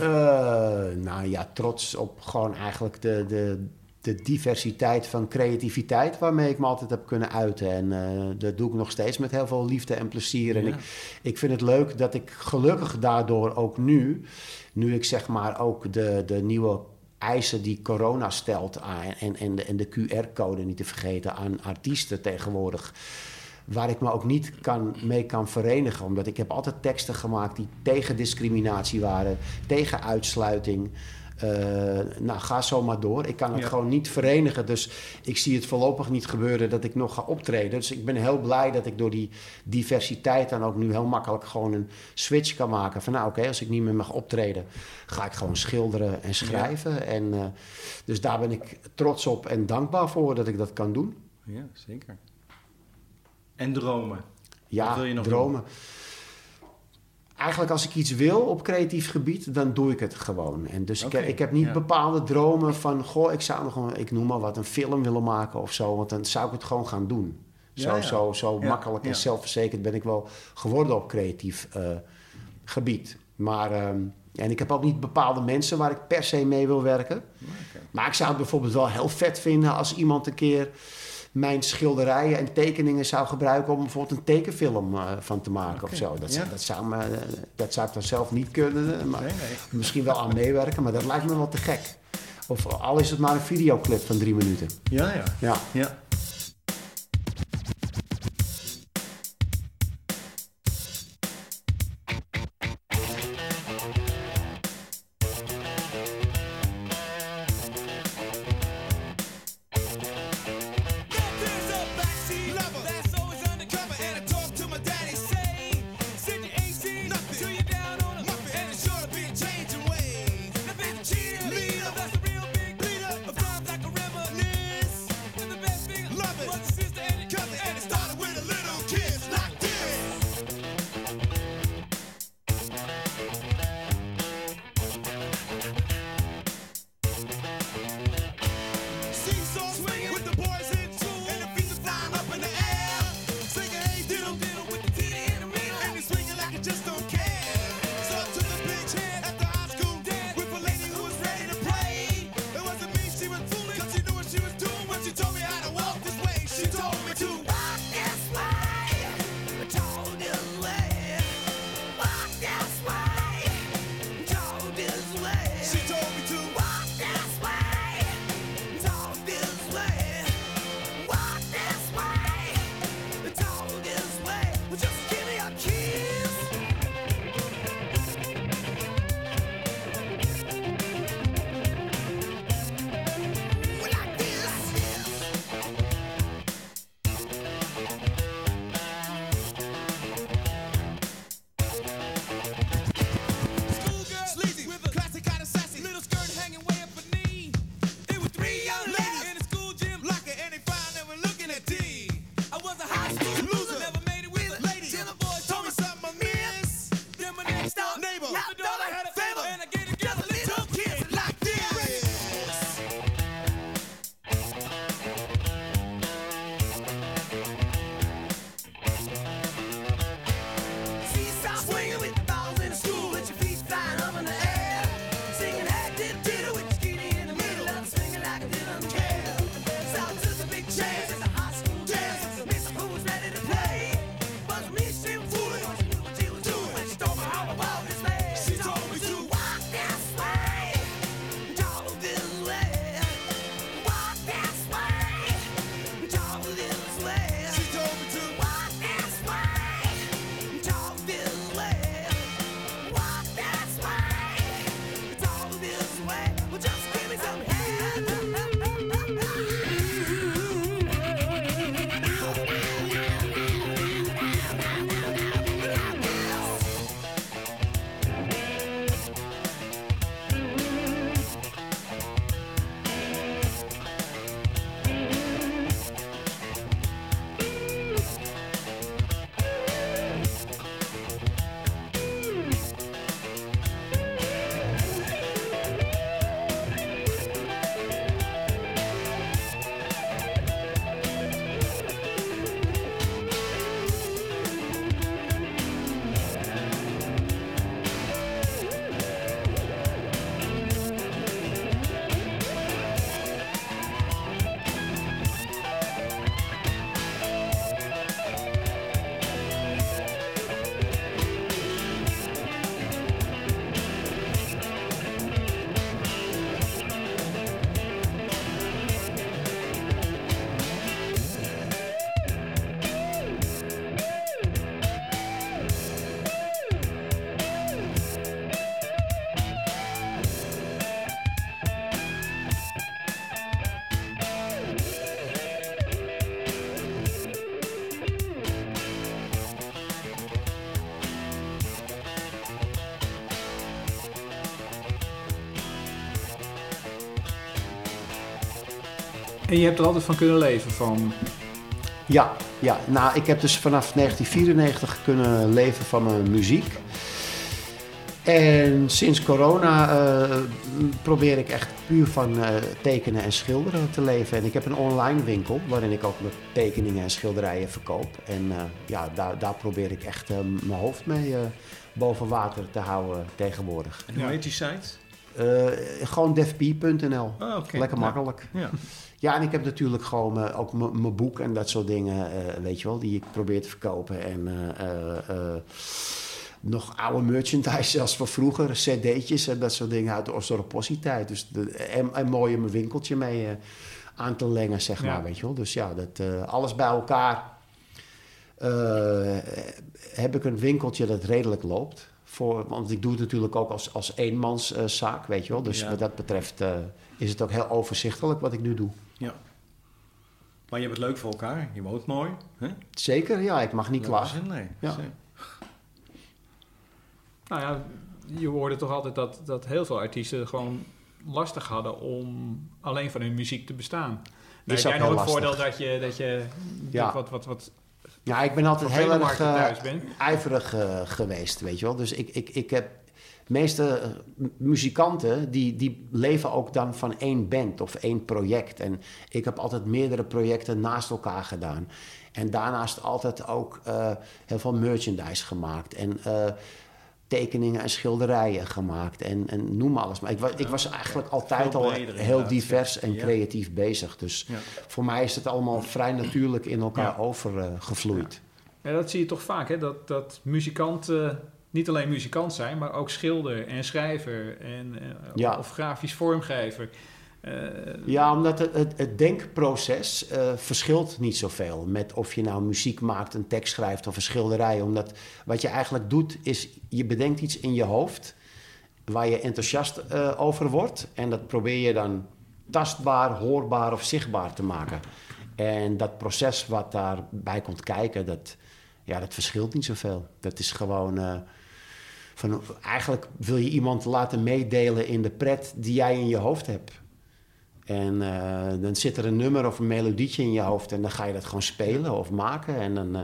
Eh, nou ja, trots op gewoon eigenlijk de, de, de diversiteit van creativiteit waarmee ik me altijd heb kunnen uiten. En eh, dat doe ik nog steeds met heel veel liefde en plezier. En Ja. ik, ik vind het leuk dat ik gelukkig daardoor ook nu, nu ik zeg maar ook de, de nieuwe eisen die corona stelt aan, en, en de, en de QR-code niet te vergeten aan artiesten tegenwoordig waar ik me ook niet kan, mee kan verenigen. Omdat ik heb altijd teksten gemaakt die tegen discriminatie waren, tegen uitsluiting. Eh, nou, ga zo maar door. Ik kan het Ja. gewoon niet verenigen. Dus ik zie het voorlopig niet gebeuren dat ik nog ga optreden. Dus ik ben heel blij dat ik door die diversiteit dan ook nu heel makkelijk gewoon een switch kan maken. Van nou oké, als ik niet meer mag optreden, ga ik gewoon schilderen en schrijven. En, eh, dus daar ben ik trots op en dankbaar voor dat ik dat kan doen. Ja, zeker. En dromen. Ja, wil je nog dromen. Eigenlijk als ik iets wil op creatief gebied, dan doe ik het gewoon. En dus ik, heb, ik heb niet ja. bepaalde dromen van... goh, ik zou nog een, ik noem maar wat, een film willen maken of zo. Want dan zou ik het gewoon gaan doen. Zo, Ja, ja. zo, zo makkelijk en zelfverzekerd ben ik wel geworden op creatief eh, gebied. Maar, ehm, en ik heb ook niet bepaalde mensen waar ik per se mee wil werken. Maar ik zou het bijvoorbeeld wel heel vet vinden als iemand een keer mijn schilderijen en tekeningen zou gebruiken om bijvoorbeeld een tekenfilm eh, van te maken of zo. Dat, ja. dat, zou me, eh, dat zou ik dan zelf niet kunnen, maar Nee, nee. misschien wel aan meewerken, maar dat lijkt me wel te gek. Of al is het maar een videoclip van drie minuten. Ja, ja. Ja. ja. En je hebt er altijd van kunnen leven, van... Ja, ja, nou, ik heb dus vanaf 1994 kunnen leven van mijn muziek. En sinds corona eh, probeer ik echt puur van eh, tekenen en schilderen te leven. En ik heb een online winkel waarin ik ook mijn tekeningen en schilderijen verkoop. En eh, ja, daar, daar probeer ik echt mijn hoofd mee boven water te houden tegenwoordig. En hoe heet die site? Eh, gewoon defp.nl. Ah. Lekker makkelijk. Ja. Ja, en ik heb natuurlijk gewoon eh, ook mijn boek en dat soort dingen, eh, weet je wel, die ik probeer te verkopen. En nog oude merchandise, zelfs van vroeger, cd'tjes en dat soort dingen uit de Osdorp-Possie-tijd. Dus de, en, en mooi om mijn winkeltje mee aan te lengen, zeg Ja. maar, weet je wel. Dus ja, dat, alles bij elkaar heb ik een winkeltje dat redelijk loopt. Voor, want ik doe het natuurlijk ook als, als eenmanszaak, weet je wel. Dus Ja. wat dat betreft eh, is het ook heel overzichtelijk wat ik nu doe. ja. Maar je hebt het leuk voor elkaar. Je woont mooi. Hè? Zeker, ja, ik mag niet Ja, klagen. Nee. Ja. Nou ja, je hoorde toch altijd dat, dat heel veel artiesten gewoon lastig hadden om alleen van hun muziek te bestaan. Is jij nog het voordeel dat je, dat je Ja. wat, wat, wat Ja, ik ben altijd heel erg bent. ijverig eh, geweest, weet je wel. Dus ik, ik, ik heb... De meeste eh, muzikanten, die, die leven ook dan van één band of één project. En ik heb altijd meerdere projecten naast elkaar gedaan. En daarnaast altijd ook heel veel merchandise gemaakt. En tekeningen en schilderijen gemaakt. En, en noem maar alles. Maar ik, wa- ik was eigenlijk altijd al breder heel divers en creatief bezig. Dus voor mij is het allemaal vrij natuurlijk in elkaar Ja. overgevloeid. Ja, dat zie je toch vaak, hè? Dat, dat muzikanten niet alleen muzikant zijn, maar ook schilder en schrijver en, eh, Ja. of grafisch vormgever. Eh, Ja, omdat het, het, denkproces eh, verschilt niet zoveel met of je nou muziek maakt, een tekst schrijft of een schilderij. Omdat wat je eigenlijk doet is, je bedenkt iets in je hoofd waar je enthousiast eh, over wordt. En dat probeer je dan tastbaar, hoorbaar of zichtbaar te maken. En dat proces wat daarbij komt kijken, dat, ja, dat verschilt niet zoveel. Dat is gewoon... van, eigenlijk wil je iemand laten meedelen in de pret die jij in je hoofd hebt. En eh, dan zit er een nummer of een melodietje in je hoofd en dan ga je dat gewoon spelen of maken. En dan eh,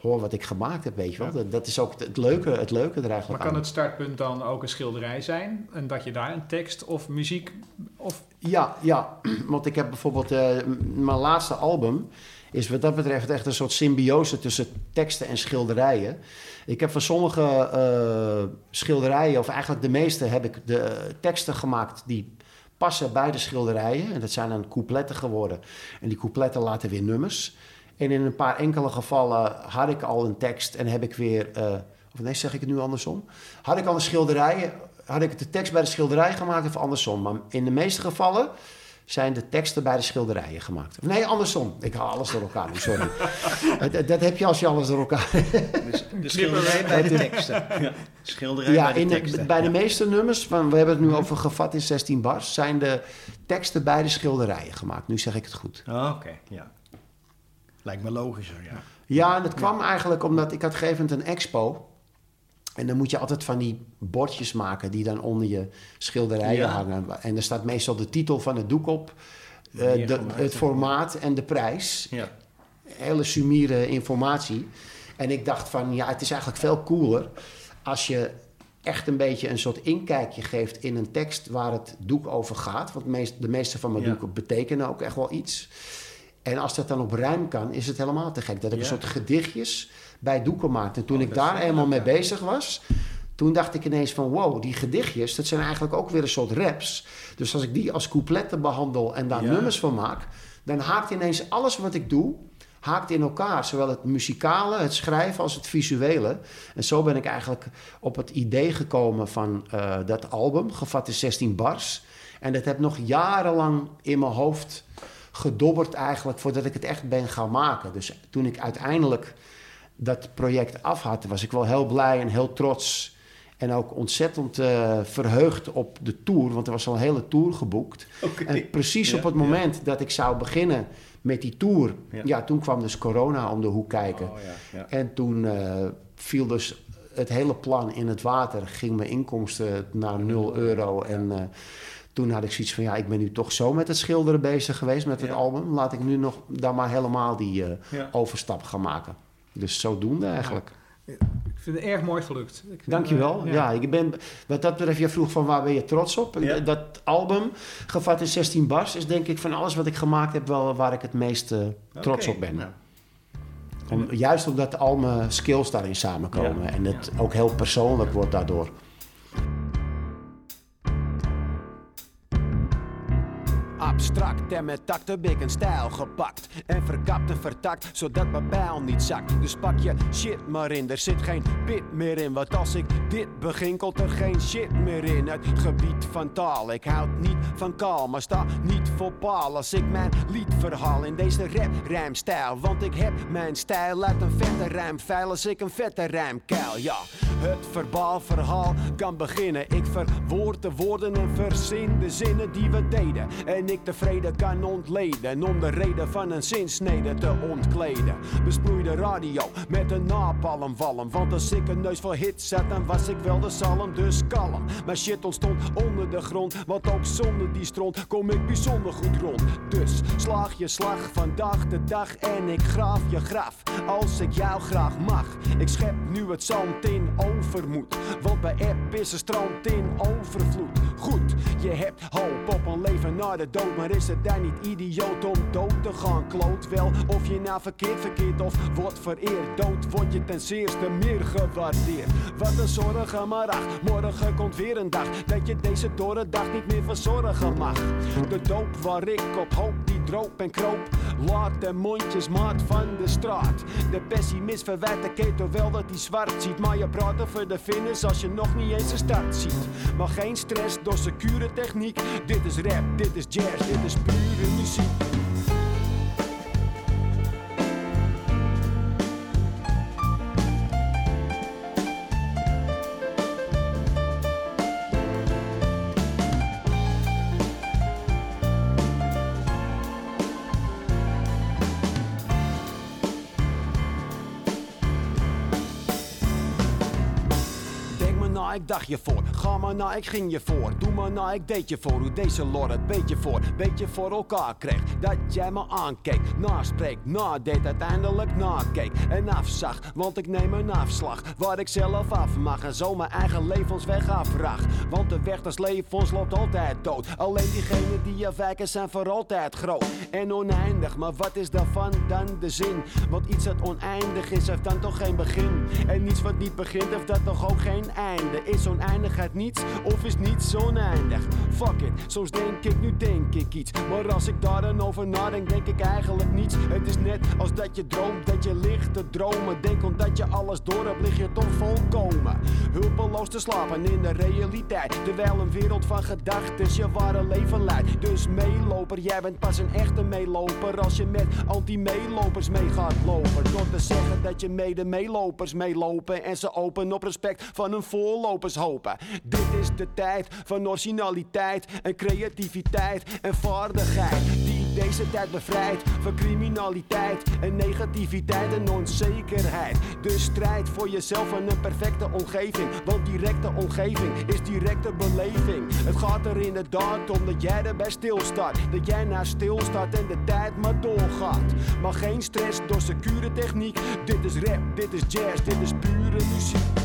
hoor wat ik gemaakt heb, weet je wel. Dat, dat is ook het, het leuke, het leuke er maar eigenlijk kan aan. het startpunt dan ook een schilderij zijn? En dat je daar een tekst of muziek of Ja, ja, want ik heb bijvoorbeeld eh, mijn laatste album is wat dat betreft echt een soort symbiose tussen teksten en schilderijen. Ik heb van sommige schilderijen, of eigenlijk de meeste, heb ik de teksten gemaakt die passen bij de schilderijen. En dat zijn dan coupletten geworden. En die coupletten laten weer nummers. En in een paar enkele gevallen had ik al een tekst en heb ik weer... eh, of nee, zeg ik het nu andersom? Had ik al een schilderij, had ik de tekst bij de schilderij gemaakt of andersom? Maar in de meeste gevallen zijn de teksten bij de schilderijen gemaakt. Nee, andersom. Ik haal alles door elkaar nu, sorry. Dat, dat heb je als je alles door elkaar... Dus de schilderij bij de teksten. Ja. Schilderij Ja, bij de in de- teksten. bij de meeste nummers, van, we hebben het nu over gevat in 16 bars, zijn de teksten bij de schilderijen gemaakt. Nu zeg ik het goed. Ah, Oké, ja. Lijkt me logischer, ja. Ja, en dat kwam eigenlijk omdat ik had gegeven een expo. En dan moet je altijd van die bordjes maken die dan onder je schilderijen Ja. hangen. En er staat meestal de titel van het doek op, eh, de, het formaat en de prijs. Ja. Hele sumiere informatie. En ik dacht van, ja, het is eigenlijk veel cooler als je echt een beetje een soort inkijkje geeft in een tekst waar het doek over gaat. Want meest, de meeste van mijn Ja. doeken betekenen ook echt wel iets. En als dat dan op rijm kan, is het helemaal te gek. Dat ik Ja. een soort gedichtjes bij doeken maakte. En toen Oh, ik daar eenmaal mee bezig was... Toen dacht ik ineens van wow, die gedichtjes, dat zijn eigenlijk ook weer een soort raps. Dus als ik die als coupletten behandel en daar Ja. nummers van maak... dan haakt ineens alles wat ik doe, haakt in elkaar. Zowel het muzikale, het schrijven als het visuele. En zo ben ik eigenlijk op het idee gekomen van eh, dat album, gevat in 16 bars. En dat heb nog jarenlang in mijn hoofd gedobberd eigenlijk voordat ik het echt ben gaan maken. Dus toen ik uiteindelijk dat project af had, was ik wel heel blij en heel trots. En ook ontzettend eh, verheugd op de tour, want er was al een hele tour geboekt. En precies Ja, op het ja. moment dat ik zou beginnen met die tour, Ja. ja. toen kwam dus corona om de hoek kijken. Oh. En toen eh, viel dus het hele plan in het water, ging mijn inkomsten naar 0 euro. En eh, toen had ik zoiets van, ja, ik ben nu toch zo met het schilderen bezig geweest met het album. Laat ik nu nog dan maar helemaal die overstap gaan maken. Dus zodoende eigenlijk. Ik vind het erg mooi gelukt. Ik Dankjewel. eh, ja. ik ben, wat dat betreft, jij vroeg van waar ben je trots op? Ja. Dat album, gevat in 16 bars, is denk ik van alles wat ik gemaakt heb wel waar ik het meest eh, trots op ben. nou, Om, juist omdat al mijn skills daarin samenkomen Ja, en het ja. ook heel persoonlijk wordt daardoor. Abstract en met tact heb ik een stijl gepakt. En verkapt en vertakt, zodat mijn bijl niet zakt. Dus pak je shit maar in, er zit geen pit meer in. Want als ik dit begin, komt er geen shit meer in. Het gebied van taal, ik houd niet van kaal. Maar sta niet voor paal als ik mijn lied verhaal in deze rap rijmstijl. Want ik heb mijn stijl uit een vette rijmfeil als ik een vette rijmkeil. Ja, het verbaal verhaal kan beginnen. Ik verwoord de woorden en verzin de zinnen die we deden. En ik tevreden kan ontleden om de reden van een zinsnede te ontkleden. Besproei de radio met een napalmwalm. Want als ik een neus voor hits zet, dan was ik wel de zalm, dus kalm. Maar shit ontstond onder de grond, want ook zonder die stront kom ik bijzonder goed rond. Dus slaag je slag vandaag de dag en ik graaf je graf als ik jou graag mag. Ik schep nu het zand in want bij app is een strand in overvloed. Goed, je hebt hoop op een leven na de dood, maar is het dan niet idioot om dood te gaan? Kloot wel of je nou verkeerd verkeerd of wordt vereerd. Dood word je ten zeerste meer gewaardeerd. Wat een zorgen, maar ach, morgen komt weer een dag dat je deze dorre dag niet meer verzorgen mag. De doop waar ik op hoop, die droop en kroop. Laat de mondjes maat van de straat. De pessimist verwijt de ketel wel dat hij zwart ziet. Maar je praat over de finish als je nog niet eens de start ziet. Maar geen stress door secure techniek. Dit is rap, dit is jazz, dit is pure muziek. Dacht je voor. Ga maar na, ik ging je voor. Doe maar na, ik deed je voor. Hoe deze lor het beetje voor, beetje voor elkaar kreeg. Dat jij me aankeek, naspreek, nadeed, uiteindelijk nakeek. En afzag, want ik neem een afslag. Waar ik zelf af mag en zo mijn eigen levensweg afvraag. Want de weg des levens loopt altijd dood. Alleen diegenen die afwijken zijn voor altijd groot. En oneindig, maar wat is daarvan dan de zin? Want iets dat oneindig is, heeft dan toch geen begin. En iets wat niet begint, heeft dat toch ook geen einde. Is oneindigheid niets of is niets oneindig? Fuck it, soms denk ik, nu denk ik iets. Maar als ik daar dan over nadenk, denk ik eigenlijk niets. Het is net als dat je droomt, dat je ligt te dromen. Denk omdat je alles door hebt, lig je toch volkomen. Hulpeloos te slapen in de realiteit. Terwijl een wereld van gedachten je ware leven leidt. Dus meeloper, jij bent pas een echte meeloper. Als je met anti-meelopers mee gaat lopen. Door te zeggen dat je mede meelopers meelopen. En ze open op respect van hun Dit is de tijd van originaliteit en creativiteit en vaardigheid. Die deze tijd bevrijdt van criminaliteit en negativiteit en onzekerheid. Dus strijd voor jezelf en een perfecte omgeving. Want directe omgeving is directe beleving. Het gaat er inderdaad om dat jij erbij stilstaat. Dat jij nou stilstaat en de tijd maar doorgaat. Maar geen stress door secure techniek. Dit is rap, dit is jazz, dit is pure muziek.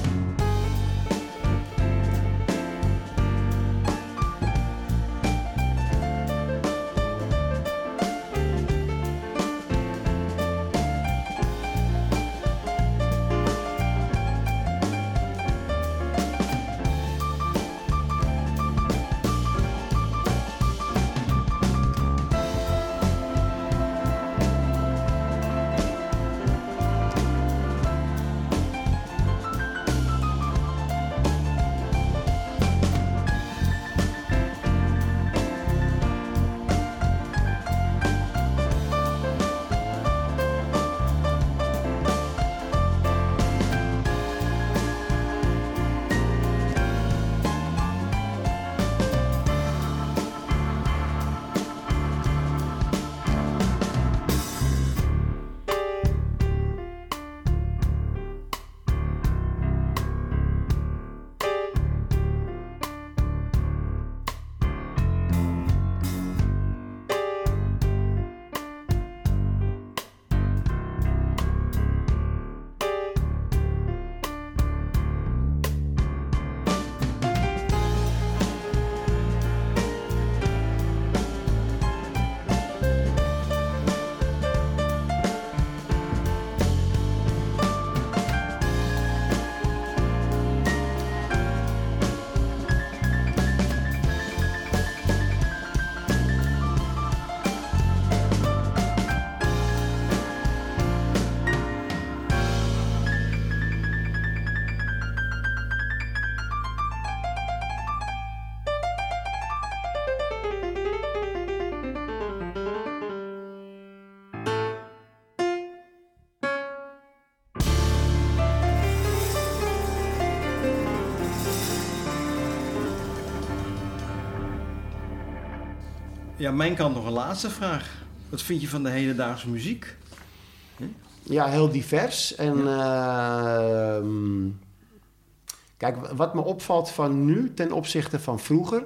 Ja, mijn kant nog een laatste vraag. Wat vind je van de hedendaagse muziek? Ja, heel divers. En ehm, kijk, wat me opvalt van nu ten opzichte van vroeger,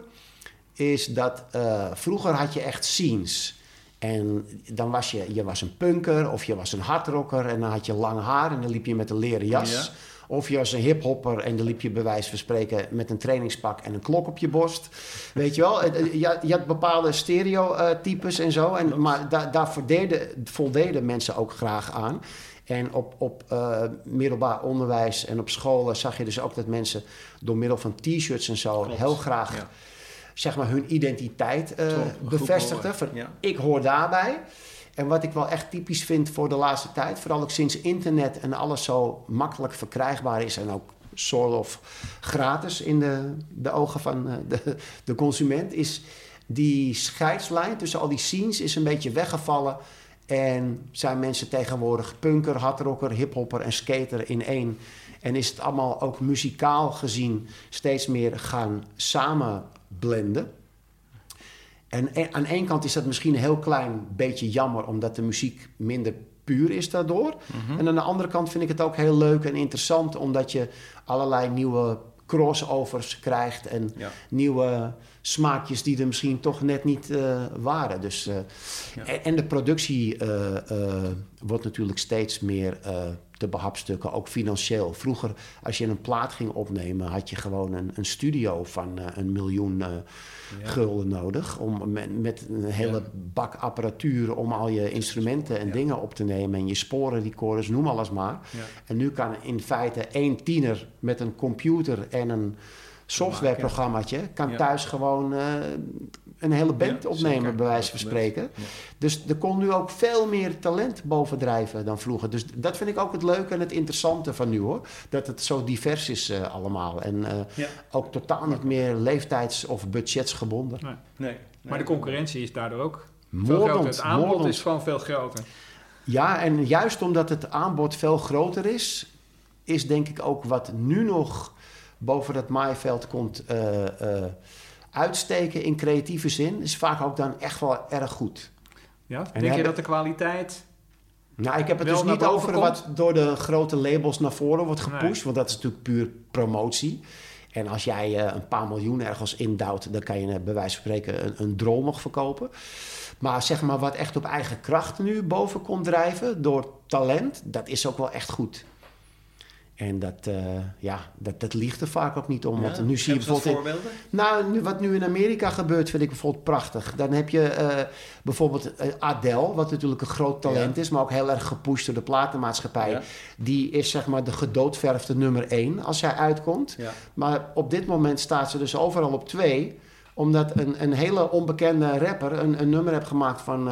is dat eh, vroeger had je echt scenes. En dan was je, je was een punker of je was een hardrocker en dan had je lang haar en dan liep je met een leren jas. Ja. Of je was een hiphopper en dan liep je bij wijze van spreken met een trainingspak en een klok op je borst. Weet je wel, je, had- je had bepaalde stereotypes en zo. En, maar da, daar voldeden, voldeden mensen ook graag aan. En op, op eh, middelbaar onderwijs en op scholen zag je dus ook dat mensen door middel van t-shirts en zo Klopt. heel graag Ja. zeg maar, hun identiteit groep bevestigden. horen. Van, Ja. Ik hoor daarbij. En wat ik wel echt typisch vind voor de laatste tijd, vooral ook sinds internet en alles zo makkelijk verkrijgbaar is en ook soort of gratis in de, de ogen van eh, de, de consument, is die scheidslijn tussen al die scenes is een beetje weggevallen. En zijn mensen tegenwoordig punker, hardrocker, hiphopper en skater in één. En is het allemaal ook muzikaal gezien steeds meer gaan samenblenden. En e- aan één kant is dat misschien een heel klein beetje jammer, omdat de muziek minder puur is daardoor. En aan de andere kant vind ik het ook heel leuk en interessant, omdat je allerlei nieuwe crossovers krijgt en Ja. nieuwe smaakjes die er misschien toch net niet eh, waren. Dus, eh, Ja. en, en de productie eh, wordt natuurlijk steeds meer te behapstukken, ook financieel. Vroeger, als je een plaat ging opnemen, had je gewoon een, een studio van eh, een miljoen eh, Ja. gulden nodig. Om, met, met een hele Ja. bak apparatuur om al je instrumenten en Ja. dingen op te nemen. En je sporen, recorders, noem alles maar. En nu kan in feite één tiener met een computer en een softwareprogrammaatje... kan thuis gewoon eh, een hele band Ja, opnemen, zeker. bij wijze van spreken. Ja. Dus er kon nu ook veel meer talent bovendrijven dan vroeger. Dus dat vind ik ook het leuke en het interessante van nu hoor. Dat het zo divers is eh, allemaal. En eh, Ja. ook totaal niet meer leeftijds- of budgetsgebonden. Nee. Nee. Maar de concurrentie is daardoor ook veel Moordend, groter. Het aanbod moordend. is gewoon veel groter. Ja, en juist omdat het aanbod veel groter is, is denk ik ook wat nu nog boven dat maaiveld komt eh, eh, uitsteken in creatieve zin, is vaak ook dan echt wel erg goed. Ja? En Denk je dat de kwaliteit... Nou, ik heb het dus niet over komt? wat door de grote labels naar voren wordt gepusht, Nee. want dat is natuurlijk puur promotie. En als jij eh, een paar miljoen ergens indouwt, dan kan je eh, bij wijze van spreken een, een drol nog verkopen. Maar zeg maar wat echt op eigen kracht nu boven komt drijven door talent, dat is ook wel echt goed. En dat, eh, ja, dat, dat liegt er vaak ook niet om. Want Ja. nu zie je bijvoorbeeld... in- voorbeelden? nou, nu, wat nu in Amerika gebeurt, vind ik bijvoorbeeld prachtig. Dan heb je eh, bijvoorbeeld eh, Adele, wat natuurlijk een groot talent Ja. is, maar ook heel erg gepusht door de platenmaatschappij. Ja. Die is zeg maar de gedoodverfde nummer één als zij uitkomt. Maar op dit moment staat ze dus overal op twee omdat een, een hele onbekende rapper een, een nummer heeft gemaakt van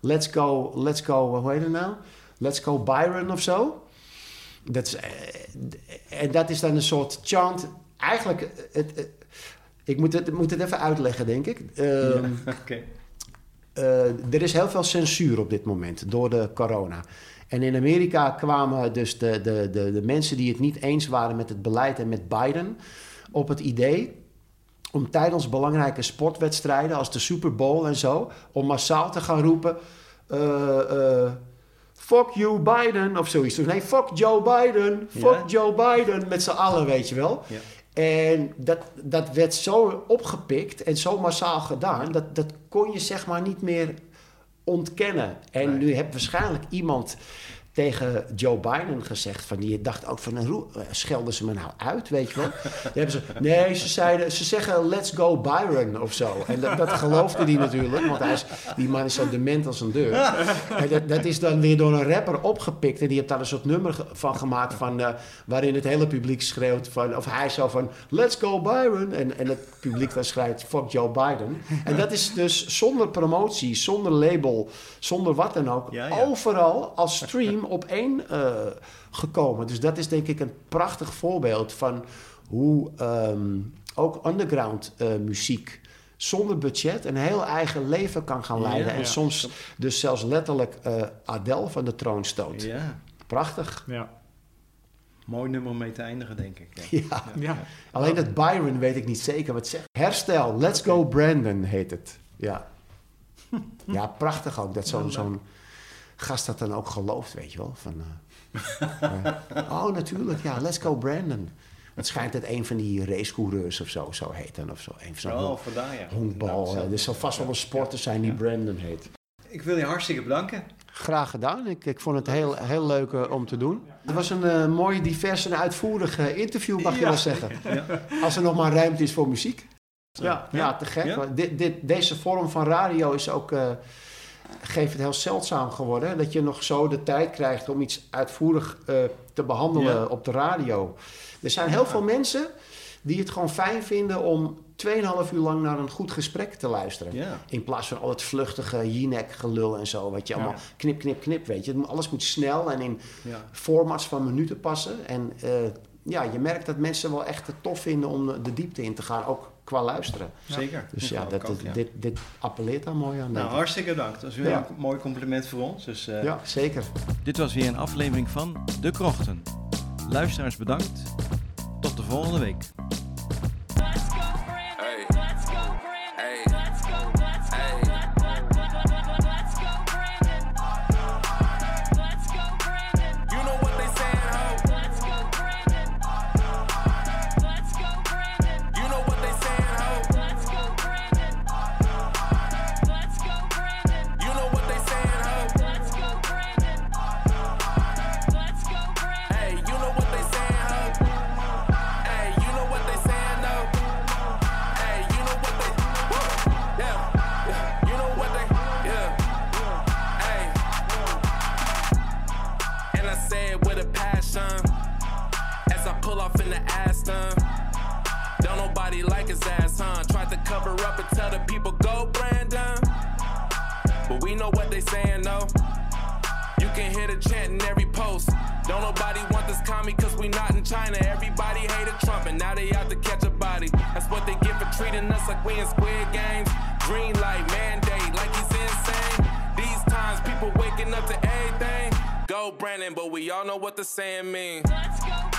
Let's Go, Let's Go, hoe heet het nou? Let's Go Byron of zo. Dat is, eh, en dat is dan een soort chant. Eigenlijk, eh, het, het- ik moet het, moet het even uitleggen, denk ik. Ehm, Oké. eh, er is heel veel censuur op dit moment door de corona. En in Amerika kwamen dus de, de, de, de mensen die het niet eens waren met het beleid en met Biden op het idee om tijdens belangrijke sportwedstrijden als de Super Bowl en zo, om massaal te gaan roepen. eh, eh, Fuck you Biden of zoiets. Nee, fuck Joe Biden. Fuck Ja. Joe Biden. Met z'n allen, weet je wel. Ja. En dat, dat werd zo opgepikt en zo massaal gedaan, dat, dat kon je zeg maar niet meer ontkennen. En Nee. nu heeft waarschijnlijk iemand tegen Joe Biden gezegd van die dacht ook van hoe eh, schelden ze me nou uit, weet je wel? Hebben ze, nee, ze zeiden, ze zeggen let's go Byron of zo. En dat, dat geloofde die natuurlijk, want hij is, die man is zo dement als een deur. En dat, dat is dan weer door een rapper opgepikt en die heeft daar een soort nummer van gemaakt van, eh, waarin het hele publiek schreeuwt van, of hij zo van let's go Byron en, en het publiek dan schrijft fuck Joe Biden. En dat is dus zonder promotie, zonder label, zonder wat dan ook, Ja, ja. overal als stream op één eh, gekomen. Dus dat is denk ik een prachtig voorbeeld van hoe ehm, ook underground eh, muziek zonder budget een heel eigen leven kan gaan Ja, leiden. en ja. soms dus zelfs letterlijk eh Adele van de troon stoot. Ja. Prachtig. Ja. Mooi nummer om mee te eindigen, denk ik. Ja. Ja. Ja. Alleen dat Byron weet ik niet zeker wat zegt. Herstel, Let's Go Brandon heet het. Ja. Ja, prachtig ook dat zo'n zo'n gast dat dan ook gelooft, weet je wel. Van, eh, eh, oh, natuurlijk, ja, let's go Brandon. Het schijnt dat een van die racecoureurs of zo, zo heet dan of zo. Een van zo'n Oh, vandaar ja. honkbal. Nou, eh, er zal vast wel een sporter zijn die Brandon heet. Ik wil je hartstikke bedanken. Graag gedaan. Ik, ik vond het heel, heel leuk om te doen. Het was een mooi, divers en uitvoerig interview, mag je Ja. wel zeggen. Ja. Als er nog maar ruimte is voor muziek. Ja, ja, te gek. Dit, dit, deze vorm van radio is ook, geeft het heel zeldzaam geworden. hè, Dat je nog zo de tijd krijgt om iets uitvoerig eh, te behandelen Ja. op de radio. Er zijn heel veel mensen die het gewoon fijn vinden om 2,5 uur lang naar een goed gesprek te luisteren. Ja. In plaats van al het vluchtige Jinek gelul en zo. Wat je allemaal knip, knip, knip, weet je. Alles moet snel en in formats van minuten passen. En eh, ja, je merkt dat mensen wel echt het tof vinden om de diepte in te gaan. Ook qua luisteren. Zeker. Dus ja, dat, ik ook, ja. dit, dit appelleert daar mooi aan. Nou, hartstikke bedankt. Dat is weer Ja. een mooi compliment voor ons. Dus, eh, Ja, zeker. Dit was weer een aflevering van De Krochten. Luisteraars bedankt. Tot de volgende week. Know what they saying though. You can hear the chant in every post. Don't nobody want this commie cause we not in China. Everybody hated Trump and now they out to catch a body. That's what they get for treating us like we in squid games. Green light mandate like he's insane. These times people waking up to everything. Go Brandon, but we all know what the saying mean. Let's go.